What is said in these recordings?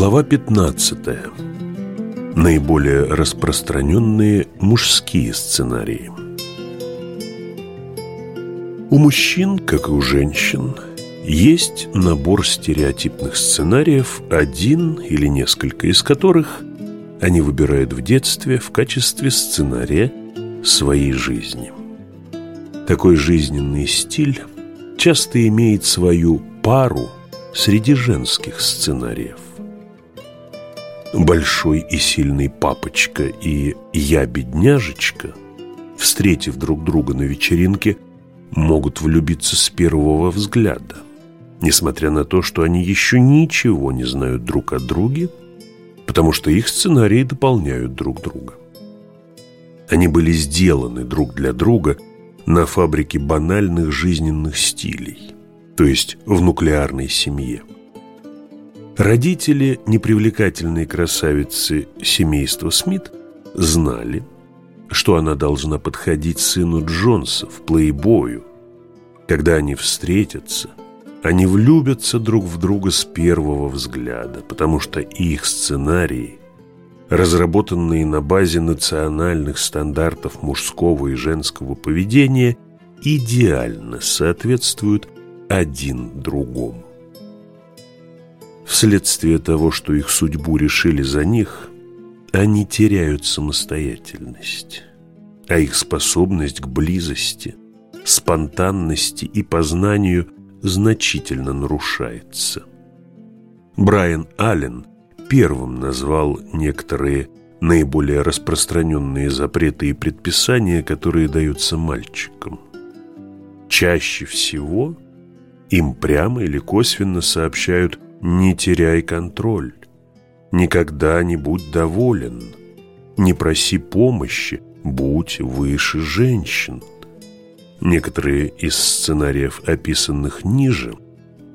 Глава 15. Наиболее распространенные мужские сценарии. У мужчин, как и у женщин, есть набор стереотипных сценариев, один или несколько из которых они выбирают в детстве в качестве сценария своей жизни. Такой жизненный стиль часто имеет свою пару среди женских сценариев. Большой и сильный папочка и я-бедняжечка, встретив друг друга на вечеринке, могут влюбиться с первого взгляда, несмотря на то, что они еще ничего не знают друг о друге, потому что их сценарии дополняют друг друга. Они были сделаны друг для друга на фабрике банальных жизненных стилей, то есть в нуклеарной семье. Родители непривлекательной красавицы семейства Смит знали, что она должна подходить сыну Джонса в плейбою. Когда они встретятся, они влюбятся друг в друга с первого взгляда, потому что их сценарии, разработанные на базе национальных стандартов мужского и женского поведения, идеально соответствуют один другому. Вследствие того, что их судьбу решили за них, они теряют самостоятельность, а их способность к близости, спонтанности и познанию значительно нарушается. Брайан Аллен первым назвал некоторые наиболее распространенные запреты и предписания, которые даются мальчикам. Чаще всего им прямо или косвенно сообщают – не теряй контроль. Никогда не будь доволен. Не проси помощи, будь выше женщин. Некоторые из сценариев, описанных ниже,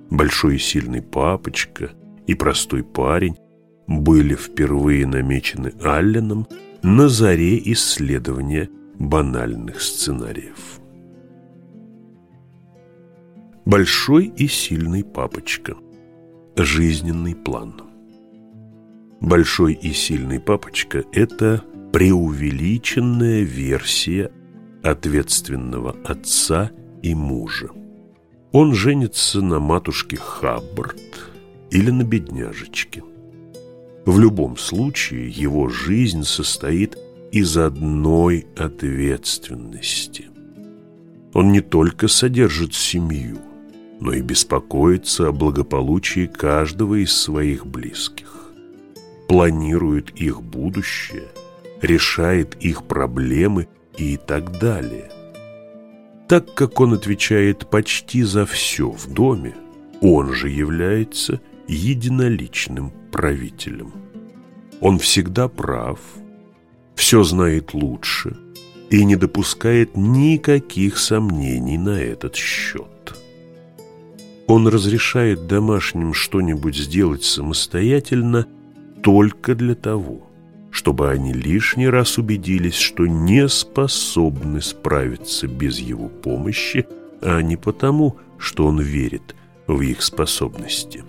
«Большой и сильный папочка» и «Простой парень» были впервые намечены Алленом на заре исследования банальных сценариев. Большой и сильный папочка жизненный план. Большой и сильный папочка – это преувеличенная версия ответственного отца и мужа. Он женится на матушке Хаббард или на бедняжечке. В любом случае его жизнь состоит из одной ответственности. Он не только содержит семью – но и беспокоится о благополучии каждого из своих близких. Планирует их будущее, решает их проблемы и так далее. Так как он отвечает почти за все в доме, он же является единоличным правителем. Он всегда прав, все знает лучше и не допускает никаких сомнений на этот счет. Он разрешает домашним что-нибудь сделать самостоятельно только для того, чтобы они лишний раз убедились, что не способны справиться без его помощи, а не потому, что он верит в их способности.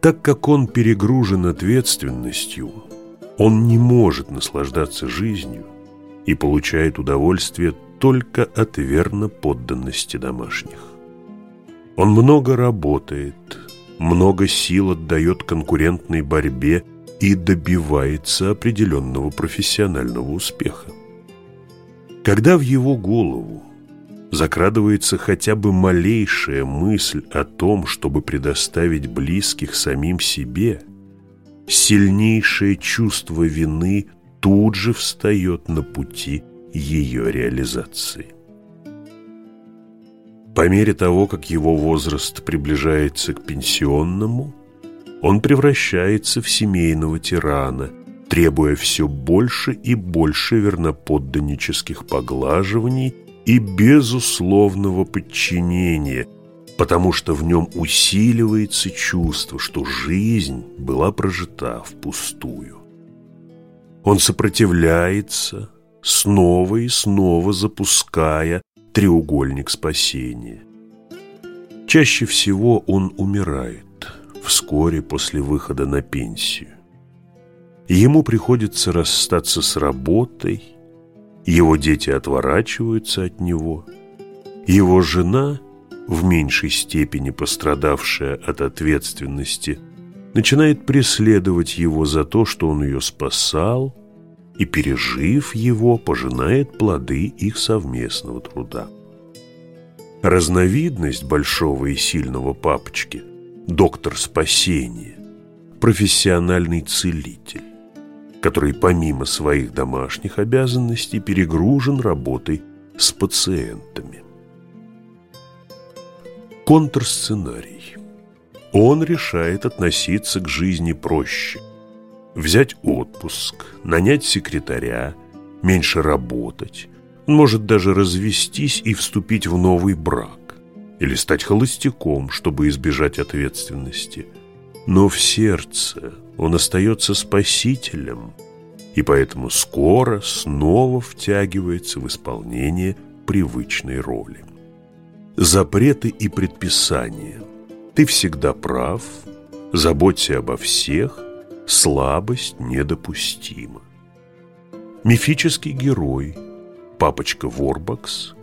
Так как он перегружен ответственностью, он не может наслаждаться жизнью и получает удовольствие только от верно подданности домашних. Он много работает, много сил отдает конкурентной борьбе и добивается определенного профессионального успеха. Когда в его голову закрадывается хотя бы малейшая мысль о том, чтобы предоставить близких самим себе, сильнейшее чувство вины тут же встает на пути ее реализации. По мере того, как его возраст приближается к пенсионному, он превращается в семейного тирана, требуя все больше и больше верноподданнических поглаживаний и безусловного подчинения, потому что в нем усиливается чувство, что жизнь была прожита впустую. Он сопротивляется, снова и снова запуская треугольник спасения. Чаще всего он умирает вскоре после выхода на пенсию. Ему приходится расстаться с работой, его дети отворачиваются от него, его жена, в меньшей степени пострадавшая от ответственности, начинает преследовать его за то, что он ее спасал, и, пережив его, пожинает плоды их совместного труда. Разновидность большого и сильного папочки – доктор спасения, профессиональный целитель, который помимо своих домашних обязанностей перегружен работой с пациентами. Контрсценарий. Он решает относиться к жизни проще. Взять отпуск, нанять секретаря, меньше работать. Он может даже развестись и вступить в новый брак. Или стать холостяком, чтобы избежать ответственности. Но в сердце он остается спасителем и поэтому скоро снова втягивается в исполнение привычной роли. Запреты и предписания. Ты всегда прав, заботься обо всех, слабость недопустима. Мифический герой, папочка Ворбакс,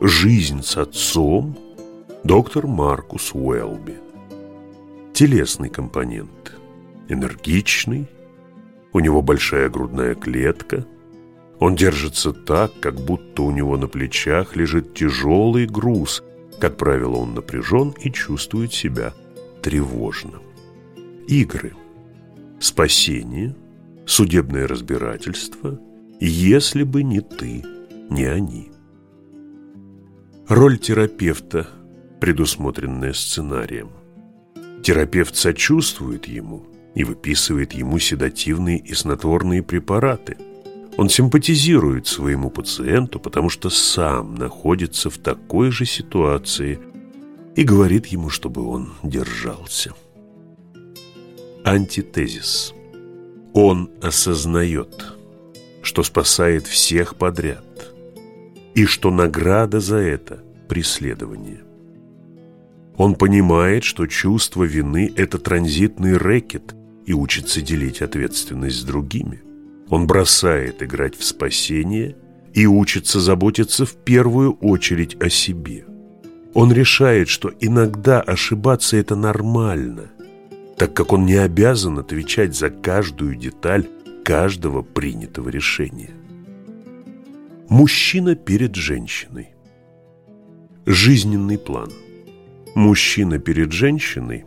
жизнь с отцом, доктор Маркус Уэлби. Телесный компонент, энергичный, у него большая грудная клетка, он держится так, как будто у него на плечах лежит тяжелый груз, как правило, он напряжен и чувствует себя тревожно. Игры – спасение, судебное разбирательство, если бы не ты, не они. Роль терапевта, предусмотренная сценарием. Терапевт сочувствует ему и выписывает ему седативные и снотворные препараты. Он симпатизирует своему пациенту, потому что сам находится в такой же ситуации и говорит ему, чтобы он держался. Антитезис. Он осознает, что спасает всех подряд, и что награда за это – преследование. Он понимает, что чувство вины – это транзитный рэкет и учится делить ответственность с другими. Он бросает играть в спасение и учится заботиться в первую очередь о себе. Он решает, что иногда ошибаться – это нормально – так как он не обязан отвечать за каждую деталь каждого принятого решения. Мужчина перед женщиной. Жизненный план. Мужчина перед женщиной,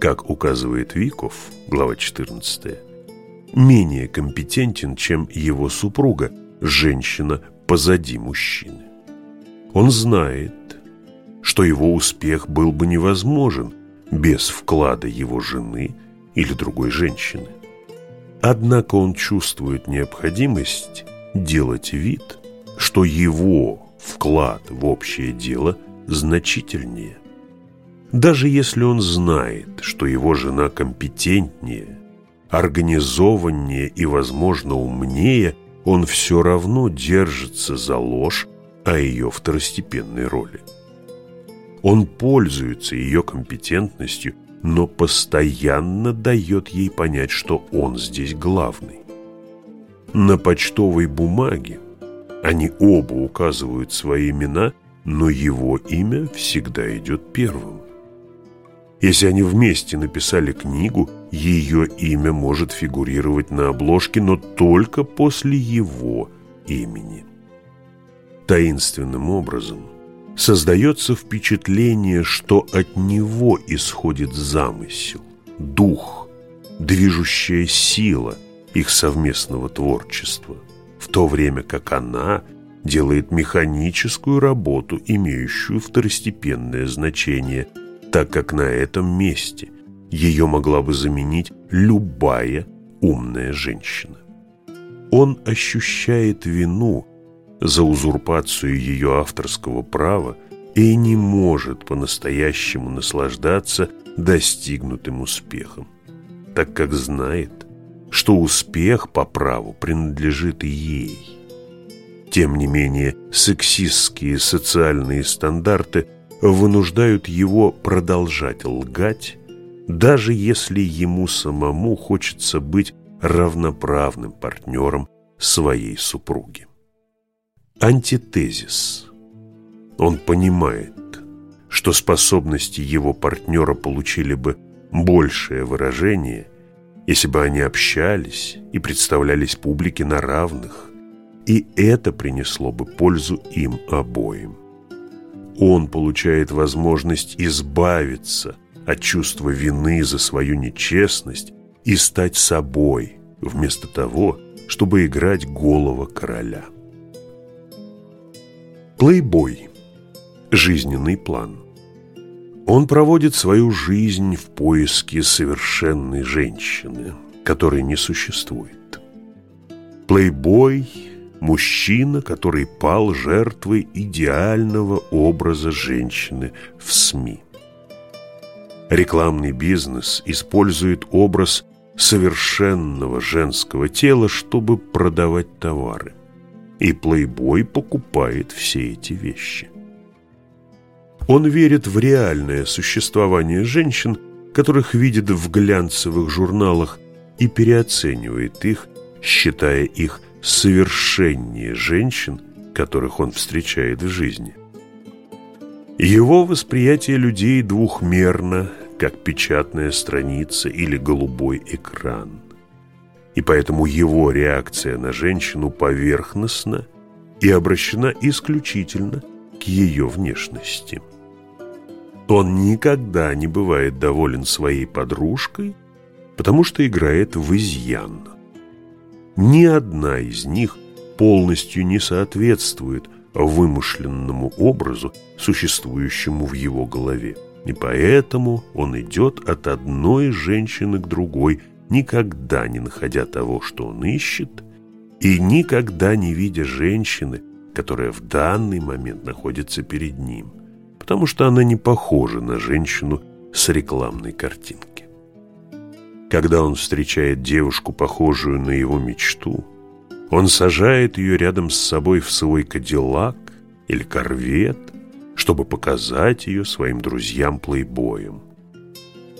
как указывает Виков, глава 14, менее компетентен, чем его супруга, женщина позади мужчины. Он знает, что его успех был бы невозможен, без вклада его жены или другой женщины. Однако он чувствует необходимость делать вид, что его вклад в общее дело значительнее. Даже если он знает, что его жена компетентнее, организованнее и, возможно, умнее, он все равно держится за ложь о ее второстепенной роли. Он пользуется ее компетентностью, но постоянно дает ей понять, что он здесь главный. На почтовой бумаге они оба указывают свои имена, но его имя всегда идет первым. Если они вместе написали книгу, ее имя может фигурировать на обложке, но только после его имени. Таинственным образом – создается впечатление, что от него исходит замысел, дух, движущая сила их совместного творчества, в то время как она делает механическую работу, имеющую второстепенное значение, так как на этом месте ее могла бы заменить любая умная женщина. Он ощущает вину за узурпацию ее авторского права и не может по-настоящему наслаждаться достигнутым успехом, так как знает, что успех по праву принадлежит ей. Тем не менее, сексистские социальные стандарты вынуждают его продолжать лгать даже если ему самому хочется быть равноправным партнером своей супруги. Антитезис. Он понимает, что способности его партнера получили бы большее выражение, если бы они общались и представлялись публике на равных, и это принесло бы пользу им обоим. Он получает возможность избавиться от чувства вины за свою нечестность и стать собой, вместо того, чтобы играть голого короля. Плейбой. Жизненный план. Он проводит свою жизнь в поиске совершенной женщины, которой не существует. Плейбой – мужчина, который пал жертвой идеального образа женщины в СМИ. Рекламный бизнес использует образ совершенного женского тела, чтобы продавать товары. И плейбой покупает все эти вещи. Он верит в реальное существование женщин, которых видит в глянцевых журналах, и переоценивает их, считая их совершеннее женщин, которых он встречает в жизни. Его восприятие людей двухмерно, как печатная страница или голубой экран. И поэтому его реакция на женщину поверхностна и обращена исключительно к ее внешности. Он никогда не бывает доволен своей подружкой, потому что играет в изъян. Ни одна из них полностью не соответствует вымышленному образу, существующему в его голове. И поэтому он идет от одной женщины к другой, никогда не находя того, что он ищет, и никогда не видя женщины, которая в данный момент находится перед ним потому что она не похожа на женщину с рекламной картинки. Когда он встречает девушку, похожую на его мечту, он сажает ее рядом с собой в свой кадиллак или корвет, чтобы показать ее своим друзьям-плейбоям.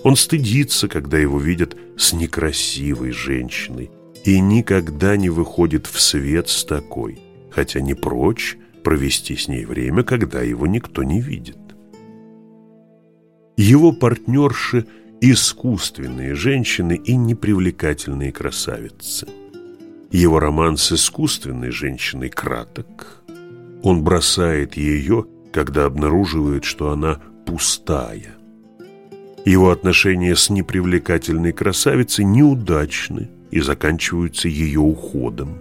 Он стыдится, когда его видят с некрасивой женщиной и никогда не выходит в свет с такой, хотя не прочь провести с ней время, когда его никто не видит. Его партнерши – искусственные женщины и непривлекательные красавицы. Его роман с искусственной женщиной краток. Он бросает ее, когда обнаруживает, что она пустая. Его отношения с непривлекательной красавицей неудачны и заканчиваются ее уходом.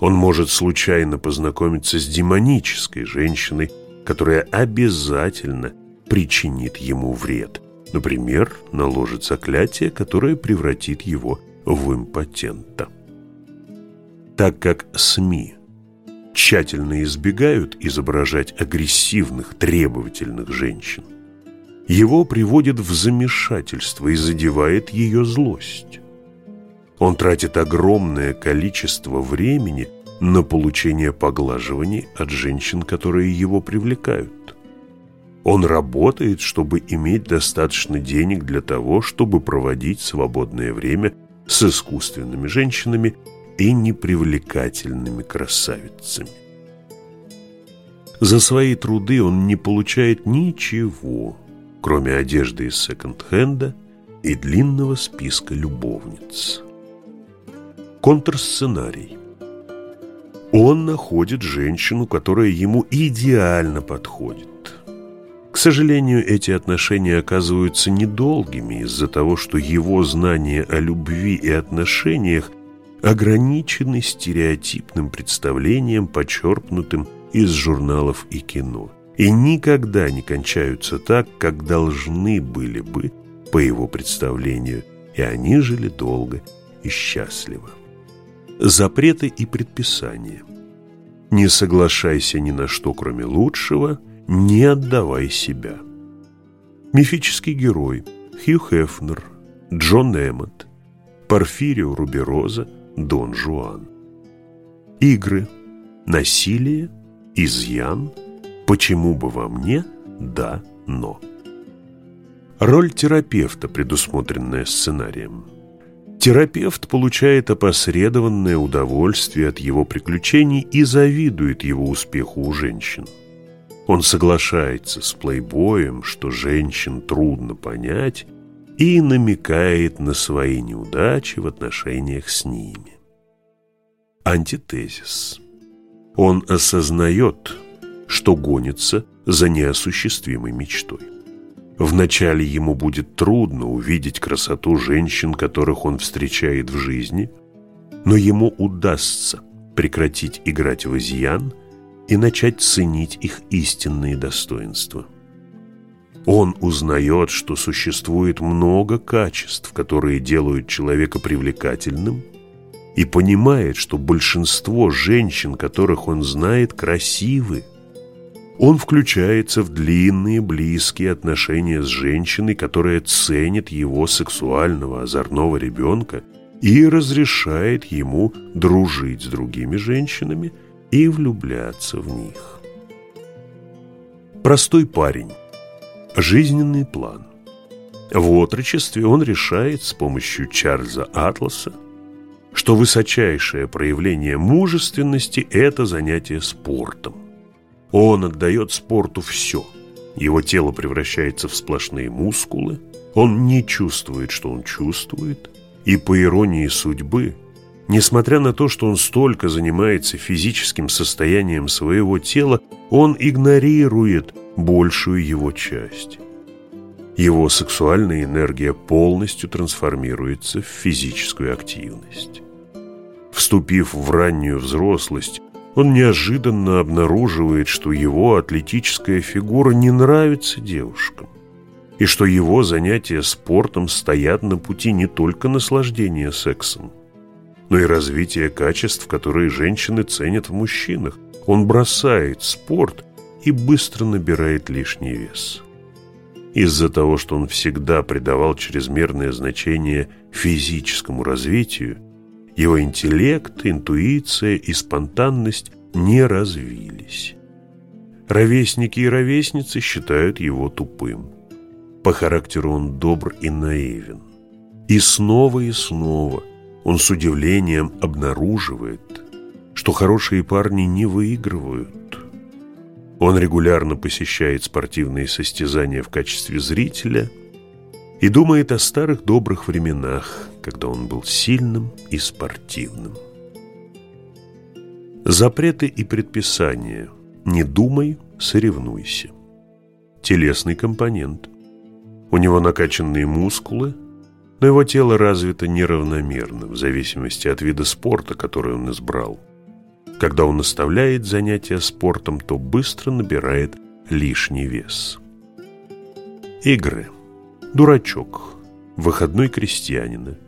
Он может случайно познакомиться с демонической женщиной, которая обязательно причинит ему вред. Например, наложит заклятие, которое превратит его в импотента. Так как СМИ тщательно избегают изображать агрессивных, требовательных женщин, его приводит в замешательство и задевает ее злость. Он тратит огромное количество времени на получение поглаживаний от женщин, которые его привлекают. Он работает, чтобы иметь достаточно денег для того, чтобы проводить свободное время с искусственными женщинами и непривлекательными красавицами. За свои труды он не получает ничего, кроме одежды из секонд-хенда и длинного списка любовниц. Контрсценарий. Он находит женщину, которая ему идеально подходит. К сожалению, эти отношения оказываются недолгими из-за того, что его знания о любви и отношениях ограничены стереотипным представлением, почерпнутым из журналов и кино, и никогда не кончаются так, как должны были бы, по его представлению, и они жили долго и счастливо. Запреты и предписания. Не соглашайся ни на что, кроме лучшего – не отдавай себя. Мифический герой Хью Хефнер, Джон Эммот, Порфирио Рубероза, Дон Жуан. Игры, насилие, изъян, почему бы вам не, да, но. Роль терапевта, предусмотренная сценарием. Терапевт получает опосредованное удовольствие от его приключений и завидует его успеху у женщин. Он соглашается с плейбоем, что женщин трудно понять, и намекает на свои неудачи в отношениях с ними. Антитезис. Он осознает, что гонится за неосуществимой мечтой. Вначале ему будет трудно увидеть красоту женщин, которых он встречает в жизни, но ему удастся прекратить играть в изъян и начать ценить их истинные достоинства. Он узнает, что существует много качеств, которые делают человека привлекательным, и понимает, что большинство женщин, которых он знает, красивы. Он включается в длинные близкие отношения с женщиной, которая ценит его сексуального озорного ребенка и разрешает ему дружить с другими женщинами и влюбляться в них. Простой парень. Жизненный план. В отрочестве он решает с помощью Чарльза Атласа, что высочайшее проявление мужественности – это занятие спортом. Он отдает спорту все. Его тело превращается в сплошные мускулы, он не чувствует, что он чувствует, и по иронии судьбы, несмотря на то, что он столько занимается физическим состоянием своего тела, он игнорирует большую его часть. Его сексуальная энергия полностью трансформируется в физическую активность. Вступив в раннюю взрослость, он неожиданно обнаруживает, что его атлетическая фигура не нравится девушкам, и что его занятия спортом стоят на пути не только наслаждения сексом, но и развития качеств, которые женщины ценят в мужчинах. Он бросает спорт и быстро набирает лишний вес. Из-за того, что он всегда придавал чрезмерное значение физическому развитию, его интеллект, интуиция и спонтанность не развились. Ровесники и ровесницы считают его тупым. По характеру он добр и наивен. И снова и снова он с удивлением обнаруживает, что хорошие парни не выигрывают. Он регулярно посещает спортивные состязания в качестве зрителя и думает о старых добрых временах, когда он был сильным и спортивным. Запреты и предписания. Не думай, соревнуйся. Телесный компонент. У него накачанные мускулы, но его тело развито неравномерно, в зависимости от вида спорта, который он избрал. Когда он оставляет занятия спортом, то быстро набирает лишний вес. Игры. Дурачок. Выходной крестьянина.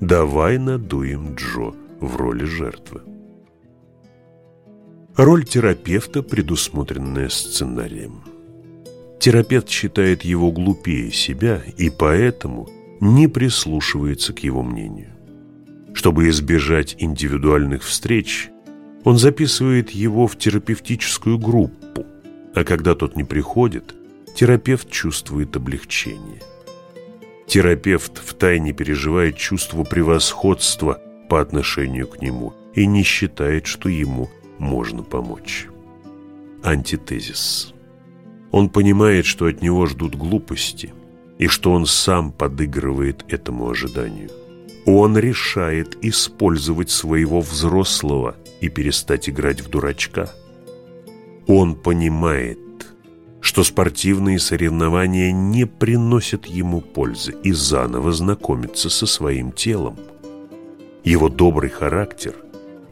«Давай надуем Джо» в роли жертвы. Роль терапевта, предусмотренная сценарием. Терапевт считает его глупее себя и поэтому не прислушивается к его мнению. Чтобы избежать индивидуальных встреч, он записывает его в терапевтическую группу, а когда тот не приходит, терапевт чувствует облегчение. Терапевт втайне переживает чувство превосходства по отношению к нему и не считает, что ему можно помочь. Антитезис. Он понимает, что от него ждут глупости, и что он сам подыгрывает этому ожиданию. Он решает использовать своего взрослого и перестать играть в дурачка. Он понимает, что спортивные соревнования не приносят ему пользы и заново знакомится со своим телом. Его добрый характер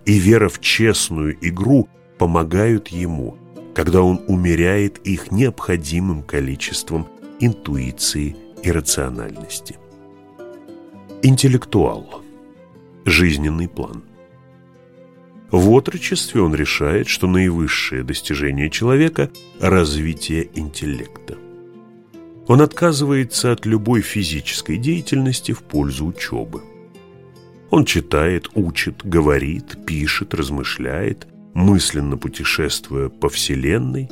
и вера в честную игру помогают ему, когда он умеряет их необходимым количеством интуиции и рациональности. Интеллектуал. Жизненный план. В отрочестве он решает, что наивысшее достижение человека – развитие интеллекта. Он отказывается от любой физической деятельности в пользу учебы. Он читает, учит, говорит, пишет, размышляет, мысленно путешествуя по Вселенной,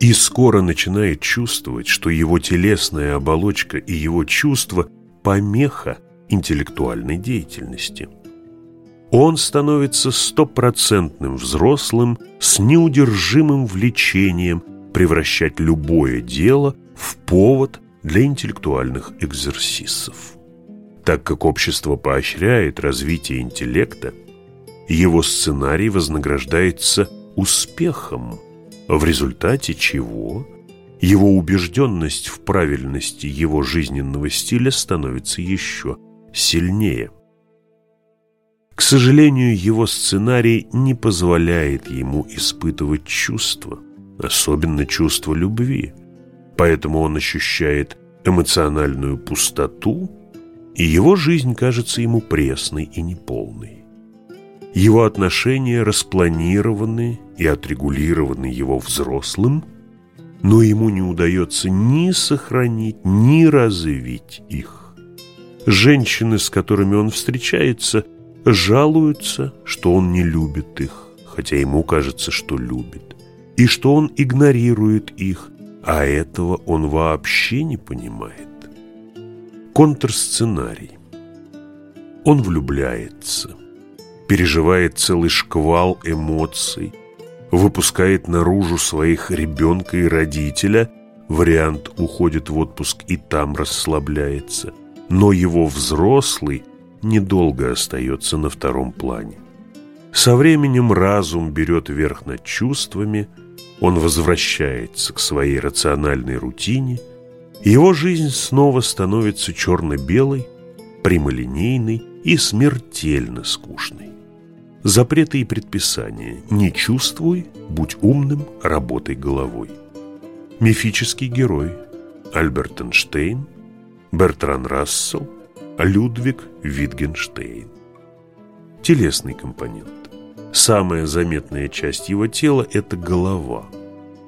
и скоро начинает чувствовать, что его телесная оболочка и его чувства – помеха интеллектуальной деятельности. Он становится стопроцентным взрослым с неудержимым влечением превращать любое дело в повод для интеллектуальных экзерсисов. Так как общество поощряет развитие интеллекта, его сценарий вознаграждается успехом – в результате чего его убежденность в правильности его жизненного стиля становится еще сильнее. К сожалению, его сценарий не позволяет ему испытывать чувства, особенно чувство любви, поэтому он ощущает эмоциональную пустоту, и его жизнь кажется ему пресной и неполной. Его отношения распланированы и отрегулированы его взрослым, но ему не удается ни сохранить, ни развить их. Женщины, с которыми он встречается, жалуются, что он не любит их, хотя ему кажется, что любит, и что он игнорирует их, а этого он вообще не понимает. Контрсценарий. Он влюбляется, переживает целый шквал эмоций, выпускает наружу своих ребенка и родителя, вариант уходит в отпуск и там расслабляется, но его взрослый недолго остается на втором плане. Со временем разум берет верх над чувствами, он возвращается к своей рациональной рутине, его жизнь снова становится черно-белой, прямолинейной и смертельно скучной. Запреты и предписания «Не чувствуй, будь умным, работай головой». Мифический герой Альберт Эйнштейн, Бертран Рассел, Людвиг Витгенштейн. Телесный компонент. Самая заметная часть его тела – это голова.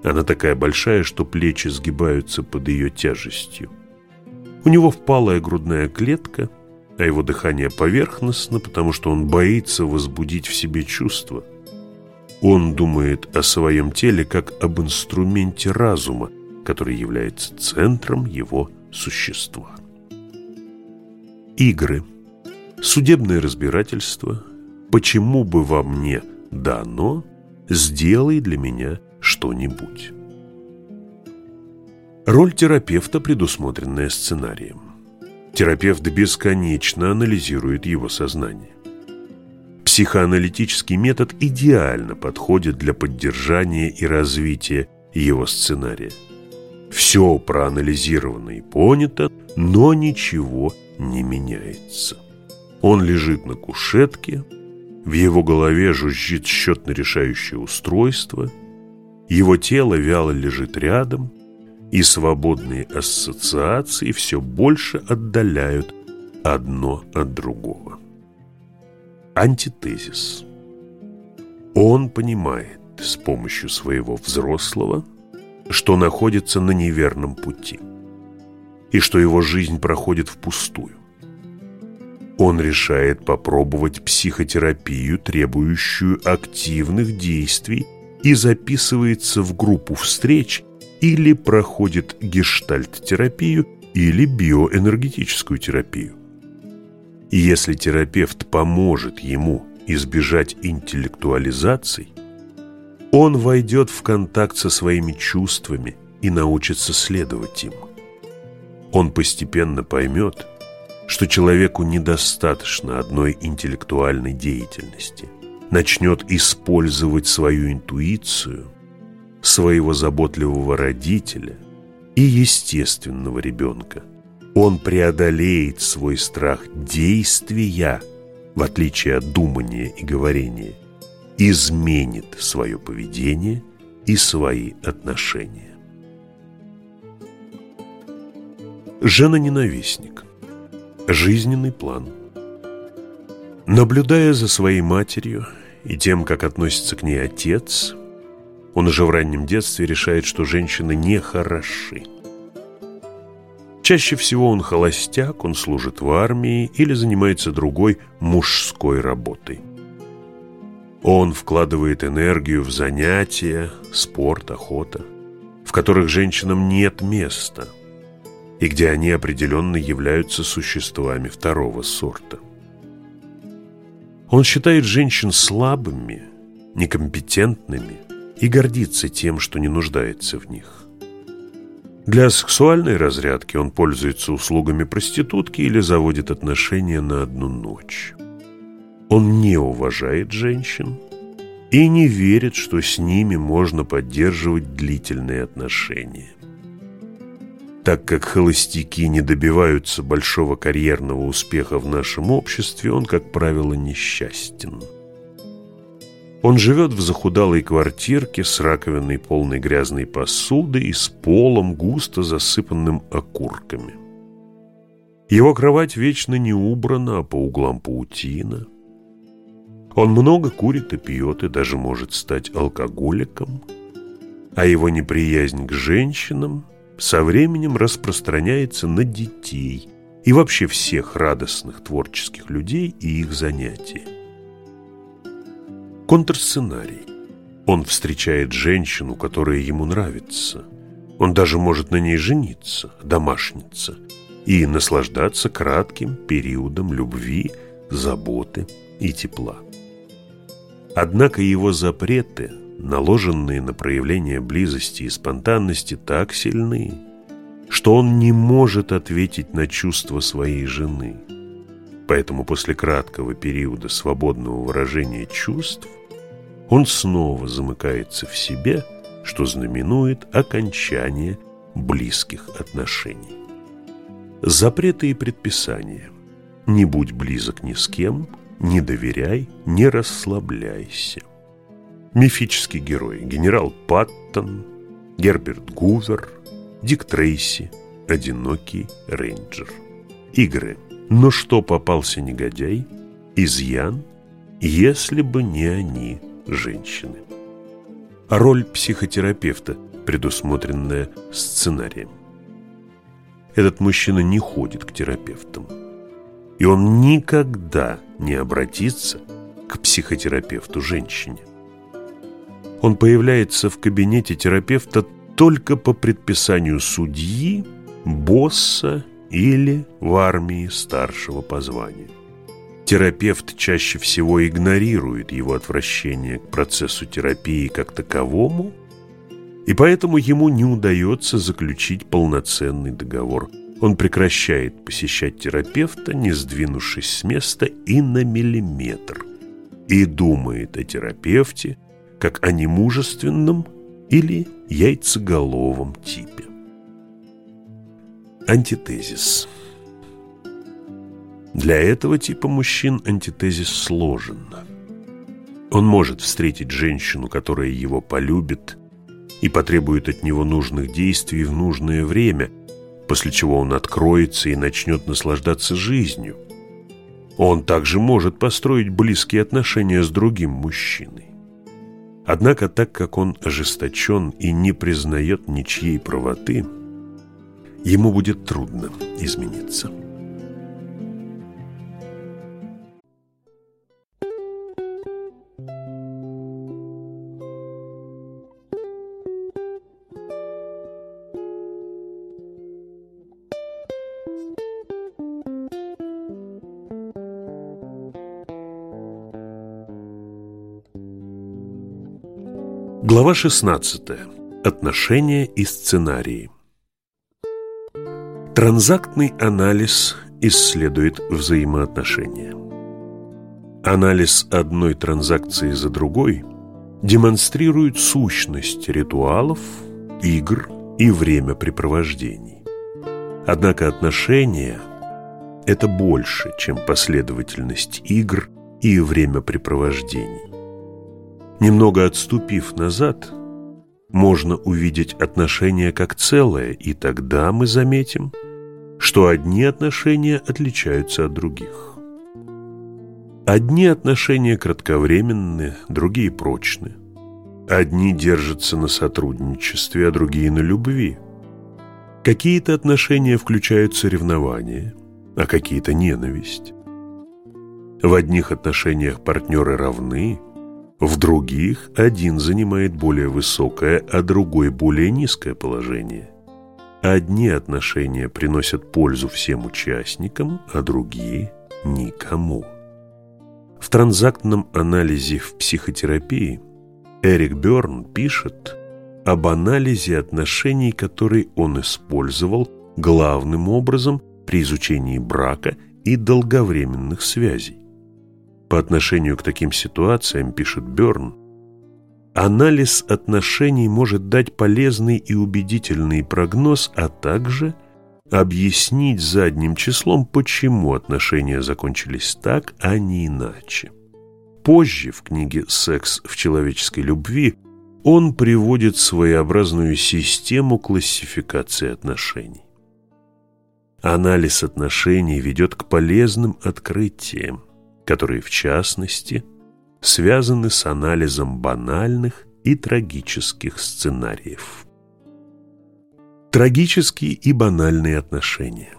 Она такая большая, что плечи сгибаются под ее тяжестью. У него впалая грудная клетка – а его дыхание поверхностно, потому что он боится возбудить в себе чувства. Он думает о своем теле как об инструменте разума, который является центром его существа. Игры. Судебное разбирательство. Почему бы во мне дано, сделай для меня что-нибудь. Роль терапевта, предусмотренная сценарием. Терапевт бесконечно анализирует его сознание. Психоаналитический метод идеально подходит для поддержания и развития его сценария. Все проанализировано и понято, но ничего не меняется. Он лежит на кушетке, в его голове жужжит счетно-решающее устройство, его тело вяло лежит рядом – и свободные ассоциации все больше отдаляют одно от другого. Антитезис. Он понимает с помощью своего взрослого, что находится на неверном пути и что его жизнь проходит впустую. Он решает попробовать психотерапию, требующую активных действий, и записывается в группу встреч, или проходит гештальт-терапию, или биоэнергетическую терапию. Если терапевт поможет ему избежать интеллектуализаций, он войдет в контакт со своими чувствами и научится следовать им. Он постепенно поймет, что человеку недостаточно одной интеллектуальной деятельности, начнет использовать свою интуицию – своего заботливого родителя и естественного ребенка. Он преодолеет свой страх действия, в отличие от думания и говорения, изменит свое поведение и свои отношения. Жена-ненавистник. Жизненный план. Наблюдая за своей матерью и тем, как относится к ней отец – он уже в раннем детстве решает, что женщины не хороши. Чаще всего он холостяк, он служит в армии или занимается другой мужской работой. Он вкладывает энергию в занятия, спорт, охота. В которых женщинам нет места и где они определенно являются существами второго сорта. Он считает женщин слабыми, некомпетентными и гордится тем, что не нуждается в них. Для сексуальной разрядки он пользуется услугами проститутки или заводит отношения на одну ночь. Он не уважает женщин и не верит, что с ними можно поддерживать длительные отношения. Так как холостяки не добиваются большого карьерного успеха в нашем обществе, он, как правило, несчастен. Он живет в захудалой квартирке с раковиной полной грязной посуды и с полом, густо засыпанным окурками. Его кровать вечно не убрана, а по углам паутина. Он много курит и пьет, и даже может стать алкоголиком. А его неприязнь к женщинам со временем распространяется на детей и вообще всех радостных творческих людей и их занятия. Контрсценарий. Он встречает женщину, которая ему нравится. Он даже может на ней жениться, домашниться и наслаждаться кратким периодом любви, заботы и тепла. Однако его запреты, наложенные на проявление близости и спонтанности, так сильны, что он не может ответить на чувства своей жены. Поэтому после краткого периода свободного выражения чувств он снова замыкается в себе, что знаменует окончание близких отношений. Запреты и предписания. Не будь близок ни с кем – не доверяй, не расслабляйся. Мифический герой, генерал Паттон, Герберт Гувер, Дик Трейси, одинокий рейнджер. Игры. Но что попался негодяй? Изъян, если бы не они, женщины. Роль психотерапевта, предусмотренная сценарием. Этот мужчина не ходит к терапевтам и он никогда не обратится к психотерапевту-женщине. Он появляется в кабинете терапевта только по предписанию судьи, босса или в армии старшего по званию. Терапевт чаще всего игнорирует его отвращение к процессу терапии как таковому, и поэтому ему не удается заключить полноценный договор – он прекращает посещать терапевта, не сдвинувшись с места и на миллиметр, и думает о терапевте как о немужественном или яйцеголовом типе. Антитезис Для этого типа мужчин антитезис сложен. Он может встретить женщину, которая его полюбит и потребует от него нужных действий в нужное время – после чего он откроется и начнет наслаждаться жизнью. Он также может построить близкие отношения с другим мужчиной. Однако, так как он ожесточен и не признает ничьей правоты, ему будет трудно измениться. Глава 16. Отношения и сценарии. Транзактный анализ исследует взаимоотношения. Анализ одной транзакции за другой демонстрирует сущность ритуалов, игр и времяпрепровождений. Однако отношения – это больше, чем последовательность игр и времяпрепровождений. Немного отступив назад, можно увидеть отношения как целое, и тогда мы заметим, что одни отношения отличаются от других. Одни отношения кратковременны, другие прочны. Одни держатся на сотрудничестве, а другие на любви. Какие-то отношения включают соревнования, а какие-то ненависть. В одних отношениях партнеры равны – В других один занимает более высокое, а другой более низкое положение. Одни отношения приносят пользу всем участникам, а другие – никому. В транзактном анализе в психотерапии Эрик Берн пишет об анализе отношений, который он использовал главным образом при изучении брака и долговременных связей. По отношению к таким ситуациям, пишет Берн, анализ отношений может дать полезный и убедительный прогноз, а также объяснить задним числом, почему отношения закончились так, а не иначе. Позже в книге «Секс в человеческой любви» он приводит своеобразную систему классификации отношений. Анализ отношений ведет к полезным открытиям, которые, в частности, связаны с анализом банальных и трагических сценариев. Трагические и банальные отношения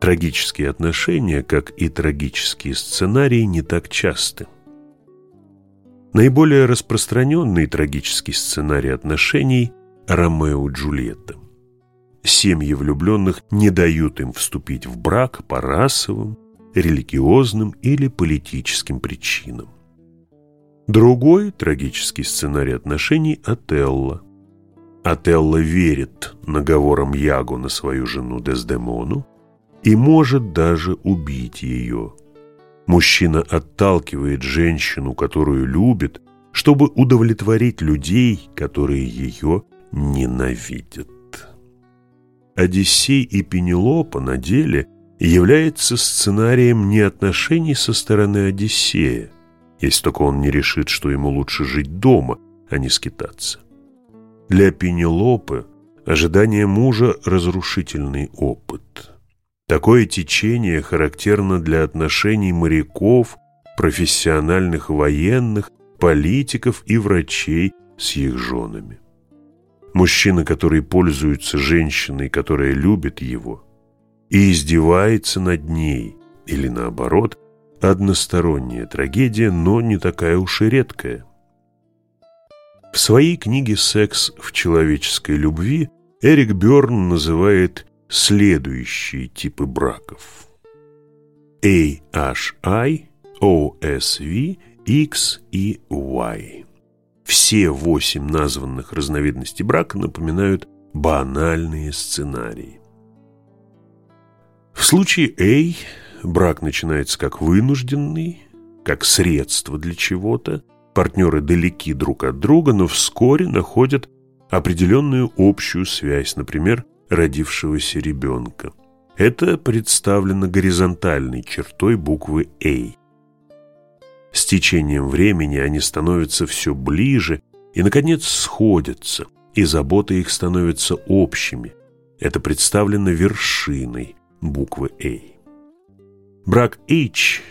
Трагические отношения, как и трагические сценарии, не так часты. Наиболее распространенный трагический сценарий отношений – Ромео и Джульетта. Семьи влюбленных не дают им вступить в брак по расовым, религиозным или политическим причинам. Другой трагический сценарий отношений – Отелло. Отелло верит наговорам Ягу на свою жену Дездемону и может даже убить ее. Мужчина отталкивает женщину, которую любит, чтобы удовлетворить людей, которые ее ненавидят. Одиссей и Пенелопа на деле является сценарием не отношений со стороны Одиссея, если только он не решит, что ему лучше жить дома, а не скитаться. Для Пенелопы ожидание мужа – разрушительный опыт. Такое течение характерно для отношений моряков, профессиональных военных, политиков и врачей с их женами. Мужчина, который пользуется женщиной, которая любит его, и издевается над ней, или наоборот, односторонняя трагедия, но не такая уж и редкая. В своей книге «Секс в человеческой любви» Эрик Бёрн называет следующие типы браков. AHI, OSV, X и Y. Все восемь названных разновидностей брака напоминают банальные сценарии. В случае A брак начинается как вынужденный, как средство для чего-то, партнеры далеки друг от друга, но вскоре находят определенную общую связь, например, родившегося ребенка. Это представлено горизонтальной чертой буквы «А». С течением времени они становятся все ближе и, наконец, сходятся, и заботы их становятся общими. Это представлено вершиной буквы «А». Брак H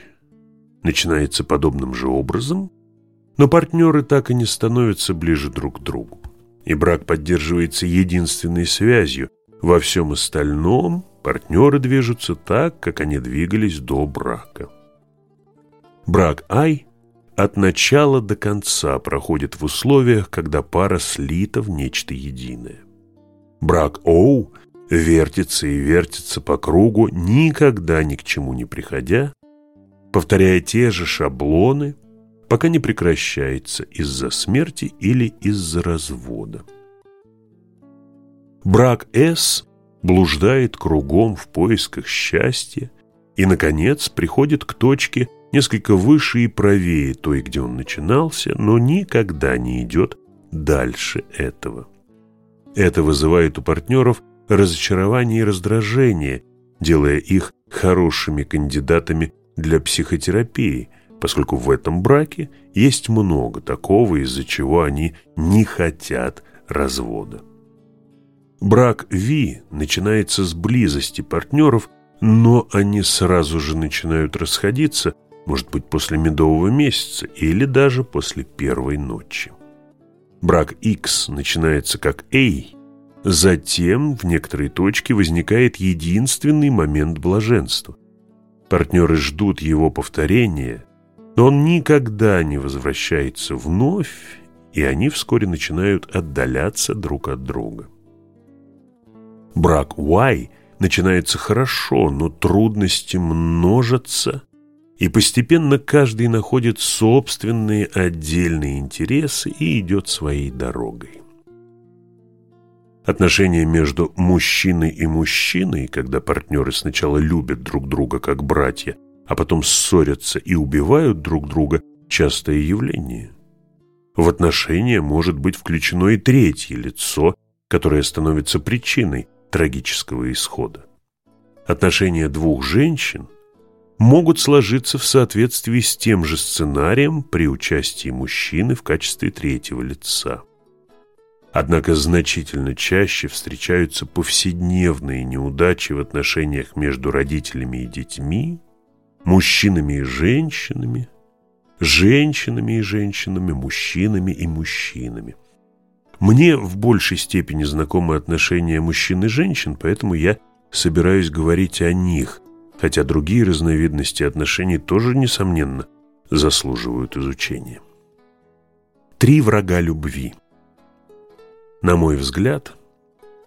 начинается подобным же образом, но партнеры так и не становятся ближе друг к другу. И брак поддерживается единственной связью, во всем остальном партнеры движутся так, как они двигались до брака. Брак Ай от начала до конца проходит в условиях, когда пара слита в нечто единое. Брак Оу вертится и вертится по кругу, никогда ни к чему не приходя, повторяя те же шаблоны, пока не прекращается из-за смерти или из-за развода. Брак С блуждает кругом в поисках счастья и, наконец, приходит к точке несколько выше и правее той, где он начинался, но никогда не идет дальше этого. Это вызывает у партнеров разочарование и раздражение, делая их хорошими кандидатами для психотерапии, поскольку в этом браке есть много такого, из-за чего они не хотят развода. Брак Ви начинается с близости партнеров, но они сразу же начинают расходиться, может быть, после медового месяца или даже после первой ночи. Брак X начинается как A, затем в некоторой точке возникает единственный момент блаженства. Партнеры ждут его повторения, Но он никогда не возвращается вновь, и они вскоре начинают отдаляться друг от друга. Брак Y начинается хорошо, но трудности множатся, и постепенно каждый находит собственные отдельные интересы и идет своей дорогой. Отношения между мужчиной и мужчиной, когда партнеры сначала любят друг друга как братья, а потом ссорятся и убивают друг друга, частое явление. В отношения может быть включено и третье лицо, которое становится причиной трагического исхода. Отношения двух женщин могут сложиться в соответствии с тем же сценарием при участии мужчины в качестве третьего лица. Однако значительно чаще встречаются повседневные неудачи в отношениях между родителями и детьми, мужчинами и женщинами, женщинами и женщинами, мужчинами и мужчинами. Мне в большей степени знакомы отношения мужчин и женщин, поэтому я собираюсь говорить о них, хотя другие разновидности отношений тоже, несомненно, заслуживают изучения. Три врага любви. На мой взгляд,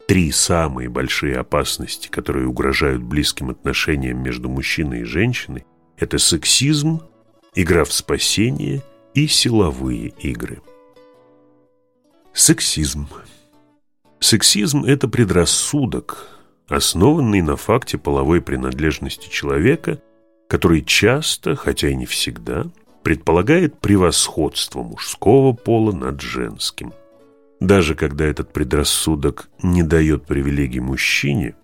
три самые большие опасности, которые угрожают близким отношениям между мужчиной и женщиной, это сексизм, игра в спасение и силовые игры. Сексизм. Сексизм – это предрассудок, основанный на факте половой принадлежности человека, который часто, хотя и не всегда, предполагает превосходство мужского пола над женским. Даже когда этот предрассудок не дает привилегий мужчине,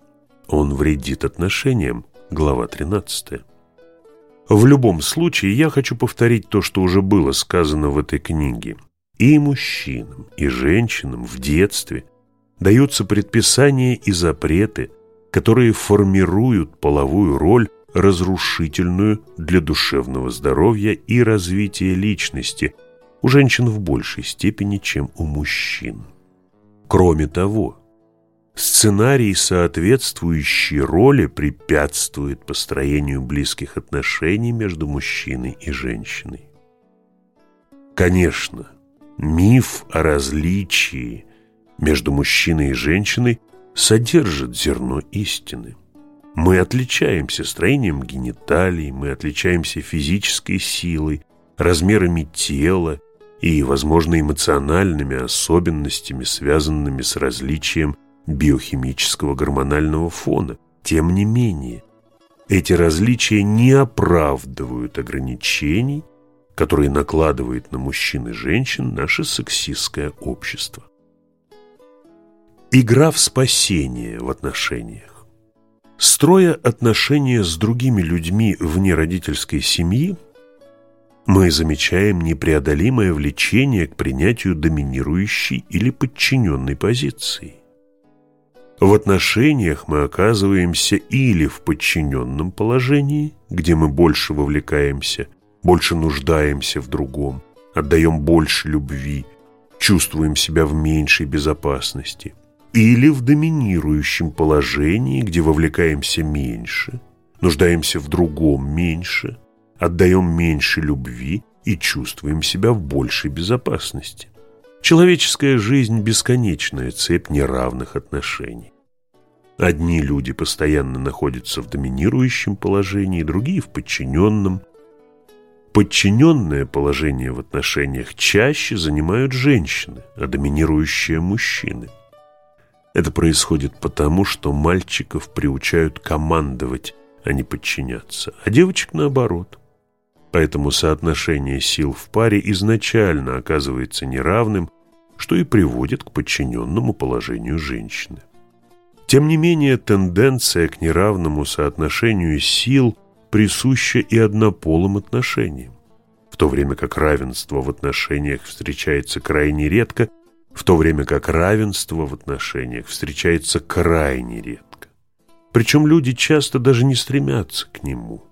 он вредит отношениям, глава 13. В любом случае, я хочу повторить то, что уже было сказано в этой книге. И мужчинам, и женщинам в детстве даются предписания и запреты, которые формируют половую роль, разрушительную для душевного здоровья и развития личности у женщин в большей степени, чем у мужчин. Кроме того, Сценарий, соответствующий роли, препятствует построению близких отношений между мужчиной и женщиной. Конечно, миф о различии между мужчиной и женщиной содержит зерно истины. Мы отличаемся строением гениталий, мы отличаемся физической силой, размерами тела и, возможно, эмоциональными особенностями, связанными с различием биохимического гормонального фона. Тем не менее, эти различия не оправдывают ограничений, которые накладывает на мужчин и женщин наше сексистское общество. Игра в спасение в отношениях. Строя отношения с другими людьми вне родительской семьи, мы замечаем непреодолимое влечение к принятию доминирующей или подчиненной позиции. В отношениях мы оказываемся или в подчиненном положении, где мы больше вовлекаемся, больше нуждаемся в другом, отдаем больше любви, чувствуем себя в меньшей безопасности, или в доминирующем положении, где вовлекаемся меньше, нуждаемся в другом меньше, отдаем меньше любви и чувствуем себя в большей безопасности. Человеческая жизнь – бесконечная цепь неравных отношений. Одни люди постоянно находятся в доминирующем положении, другие – в подчиненном. Подчиненное положение в отношениях чаще занимают женщины, а доминирующие – мужчины. Это происходит потому, что мальчиков приучают командовать, а не подчиняться, а девочек наоборот – Поэтому соотношение сил в паре изначально оказывается неравным, что и приводит к подчиненному положению женщины. Тем не менее, тенденция к неравному соотношению сил присуща и однополым отношениям. В то время как равенство в отношениях встречается крайне редко, в то время как равенство в отношениях встречается крайне редко. Причем люди часто даже не стремятся к нему.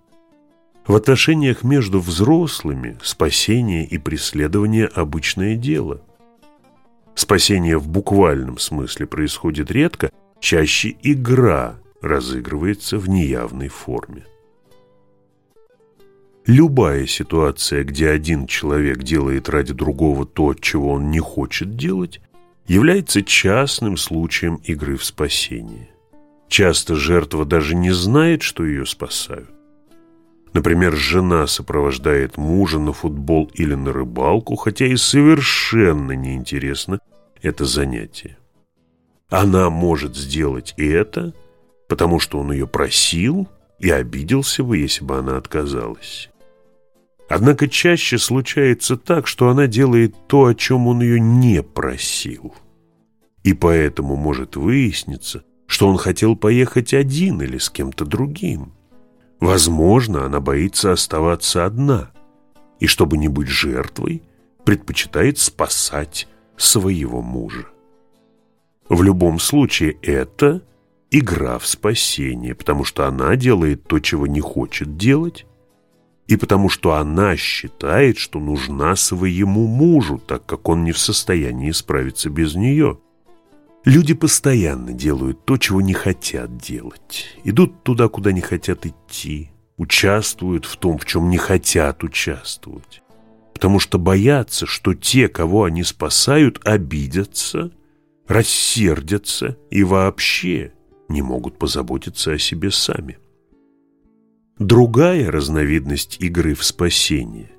В отношениях между взрослыми спасение и преследование – обычное дело. Спасение в буквальном смысле происходит редко, чаще игра разыгрывается в неявной форме. Любая ситуация, где один человек делает ради другого то, чего он не хочет делать, является частным случаем игры в спасение. Часто жертва даже не знает, что ее спасают. Например, жена сопровождает мужа на футбол или на рыбалку, хотя и совершенно неинтересно это занятие. Она может сделать это, потому что он ее просил и обиделся бы, если бы она отказалась. Однако чаще случается так, что она делает то, о чем он ее не просил. И поэтому может выясниться, что он хотел поехать один или с кем-то другим. Возможно, она боится оставаться одна, и чтобы не быть жертвой, предпочитает спасать своего мужа. В любом случае это игра в спасение, потому что она делает то, чего не хочет делать, и потому что она считает, что нужна своему мужу, так как он не в состоянии справиться без нее. Люди постоянно делают то, чего не хотят делать. Идут туда, куда не хотят идти. Участвуют в том, в чем не хотят участвовать. Потому что боятся, что те, кого они спасают, обидятся, рассердятся и вообще не могут позаботиться о себе сами. Другая разновидность игры в спасение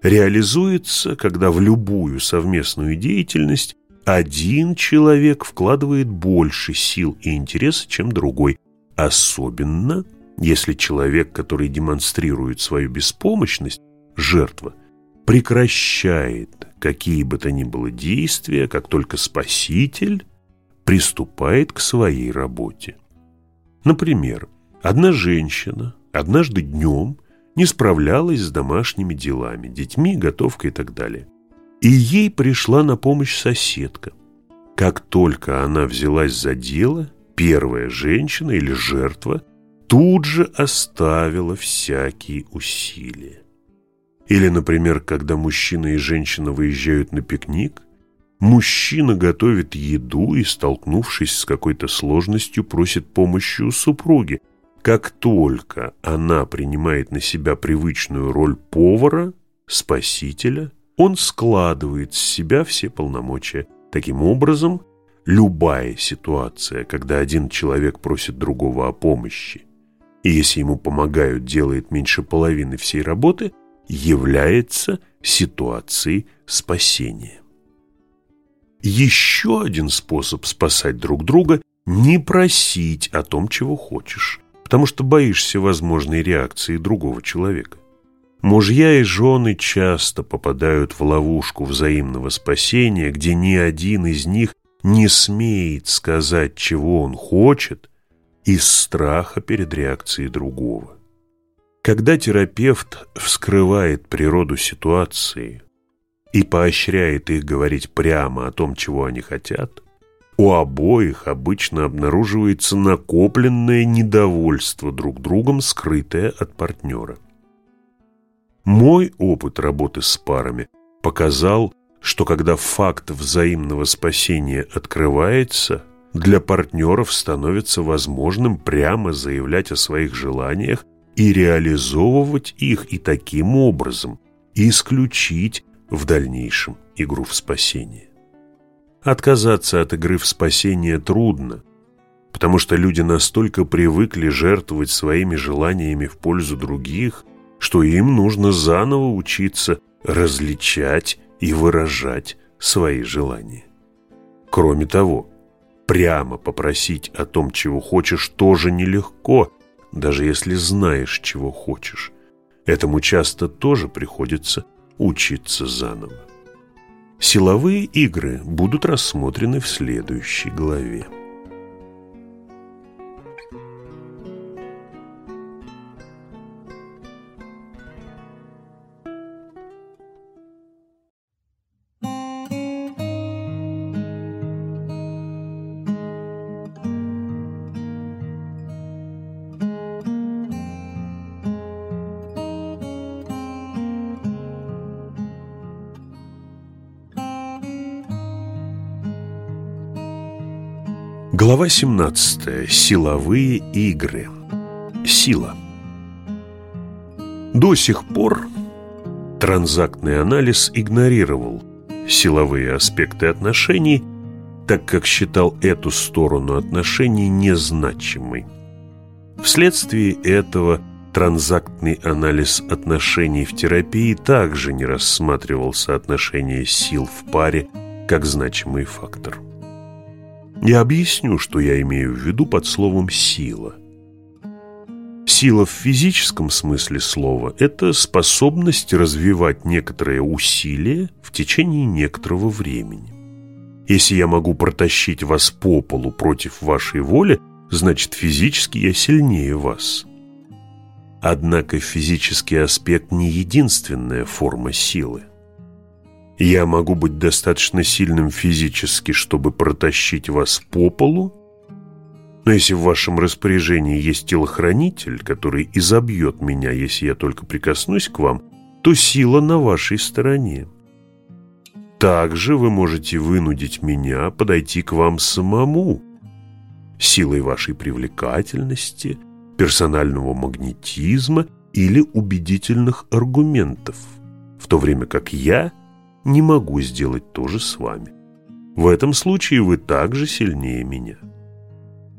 реализуется, когда в любую совместную деятельность один человек вкладывает больше сил и интереса, чем другой, особенно если человек, который демонстрирует свою беспомощность, жертва, прекращает какие бы то ни было действия, как только спаситель приступает к своей работе. Например, одна женщина однажды днем не справлялась с домашними делами, детьми, готовкой и так далее и ей пришла на помощь соседка. Как только она взялась за дело, первая женщина или жертва тут же оставила всякие усилия. Или, например, когда мужчина и женщина выезжают на пикник, мужчина готовит еду и, столкнувшись с какой-то сложностью, просит помощи у супруги. Как только она принимает на себя привычную роль повара, спасителя – он складывает с себя все полномочия. Таким образом, любая ситуация, когда один человек просит другого о помощи, и если ему помогают, делает меньше половины всей работы, является ситуацией спасения. Еще один способ спасать друг друга – не просить о том, чего хочешь, потому что боишься возможной реакции другого человека. Мужья и жены часто попадают в ловушку взаимного спасения, где ни один из них не смеет сказать, чего он хочет, из страха перед реакцией другого. Когда терапевт вскрывает природу ситуации и поощряет их говорить прямо о том, чего они хотят, у обоих обычно обнаруживается накопленное недовольство друг другом, скрытое от партнера. Мой опыт работы с парами показал, что когда факт взаимного спасения открывается, для партнеров становится возможным прямо заявлять о своих желаниях и реализовывать их и таким образом исключить в дальнейшем игру в спасение. Отказаться от игры в спасение трудно, потому что люди настолько привыкли жертвовать своими желаниями в пользу других, что им нужно заново учиться различать и выражать свои желания. Кроме того, прямо попросить о том, чего хочешь, тоже нелегко, даже если знаешь, чего хочешь. Этому часто тоже приходится учиться заново. Силовые игры будут рассмотрены в следующей главе. Глава 17. Силовые игры. Сила. До сих пор транзактный анализ игнорировал силовые аспекты отношений, так как считал эту сторону отношений незначимой. Вследствие этого транзактный анализ отношений в терапии также не рассматривал соотношение сил в паре как значимый фактор. Я объясню, что я имею в виду под словом «сила». Сила в физическом смысле слова – это способность развивать некоторые усилия в течение некоторого времени. Если я могу протащить вас по полу против вашей воли, значит физически я сильнее вас. Однако физический аспект не единственная форма силы. Я могу быть достаточно сильным физически, чтобы протащить вас по полу, но если в вашем распоряжении есть телохранитель, который изобьет меня, если я только прикоснусь к вам, то сила на вашей стороне. Также вы можете вынудить меня подойти к вам самому, силой вашей привлекательности, персонального магнетизма или убедительных аргументов, в то время как я – не могу сделать то же с вами. В этом случае вы также сильнее меня.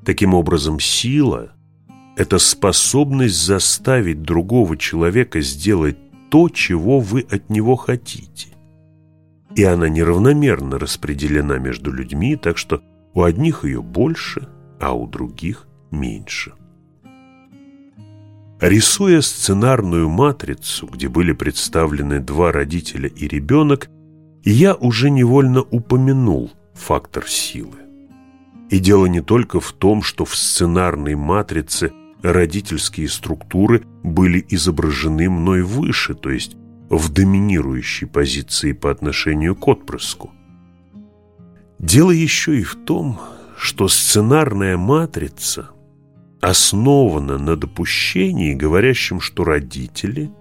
Таким образом, сила – это способность заставить другого человека сделать то, чего вы от него хотите. И она неравномерно распределена между людьми, так что у одних ее больше, а у других меньше. Рисуя сценарную матрицу, где были представлены два родителя и ребенок, я уже невольно упомянул фактор силы. И дело не только в том, что в сценарной матрице родительские структуры были изображены мной выше, то есть в доминирующей позиции по отношению к отпрыску. Дело еще и в том, что сценарная матрица основана на допущении, говорящем, что родители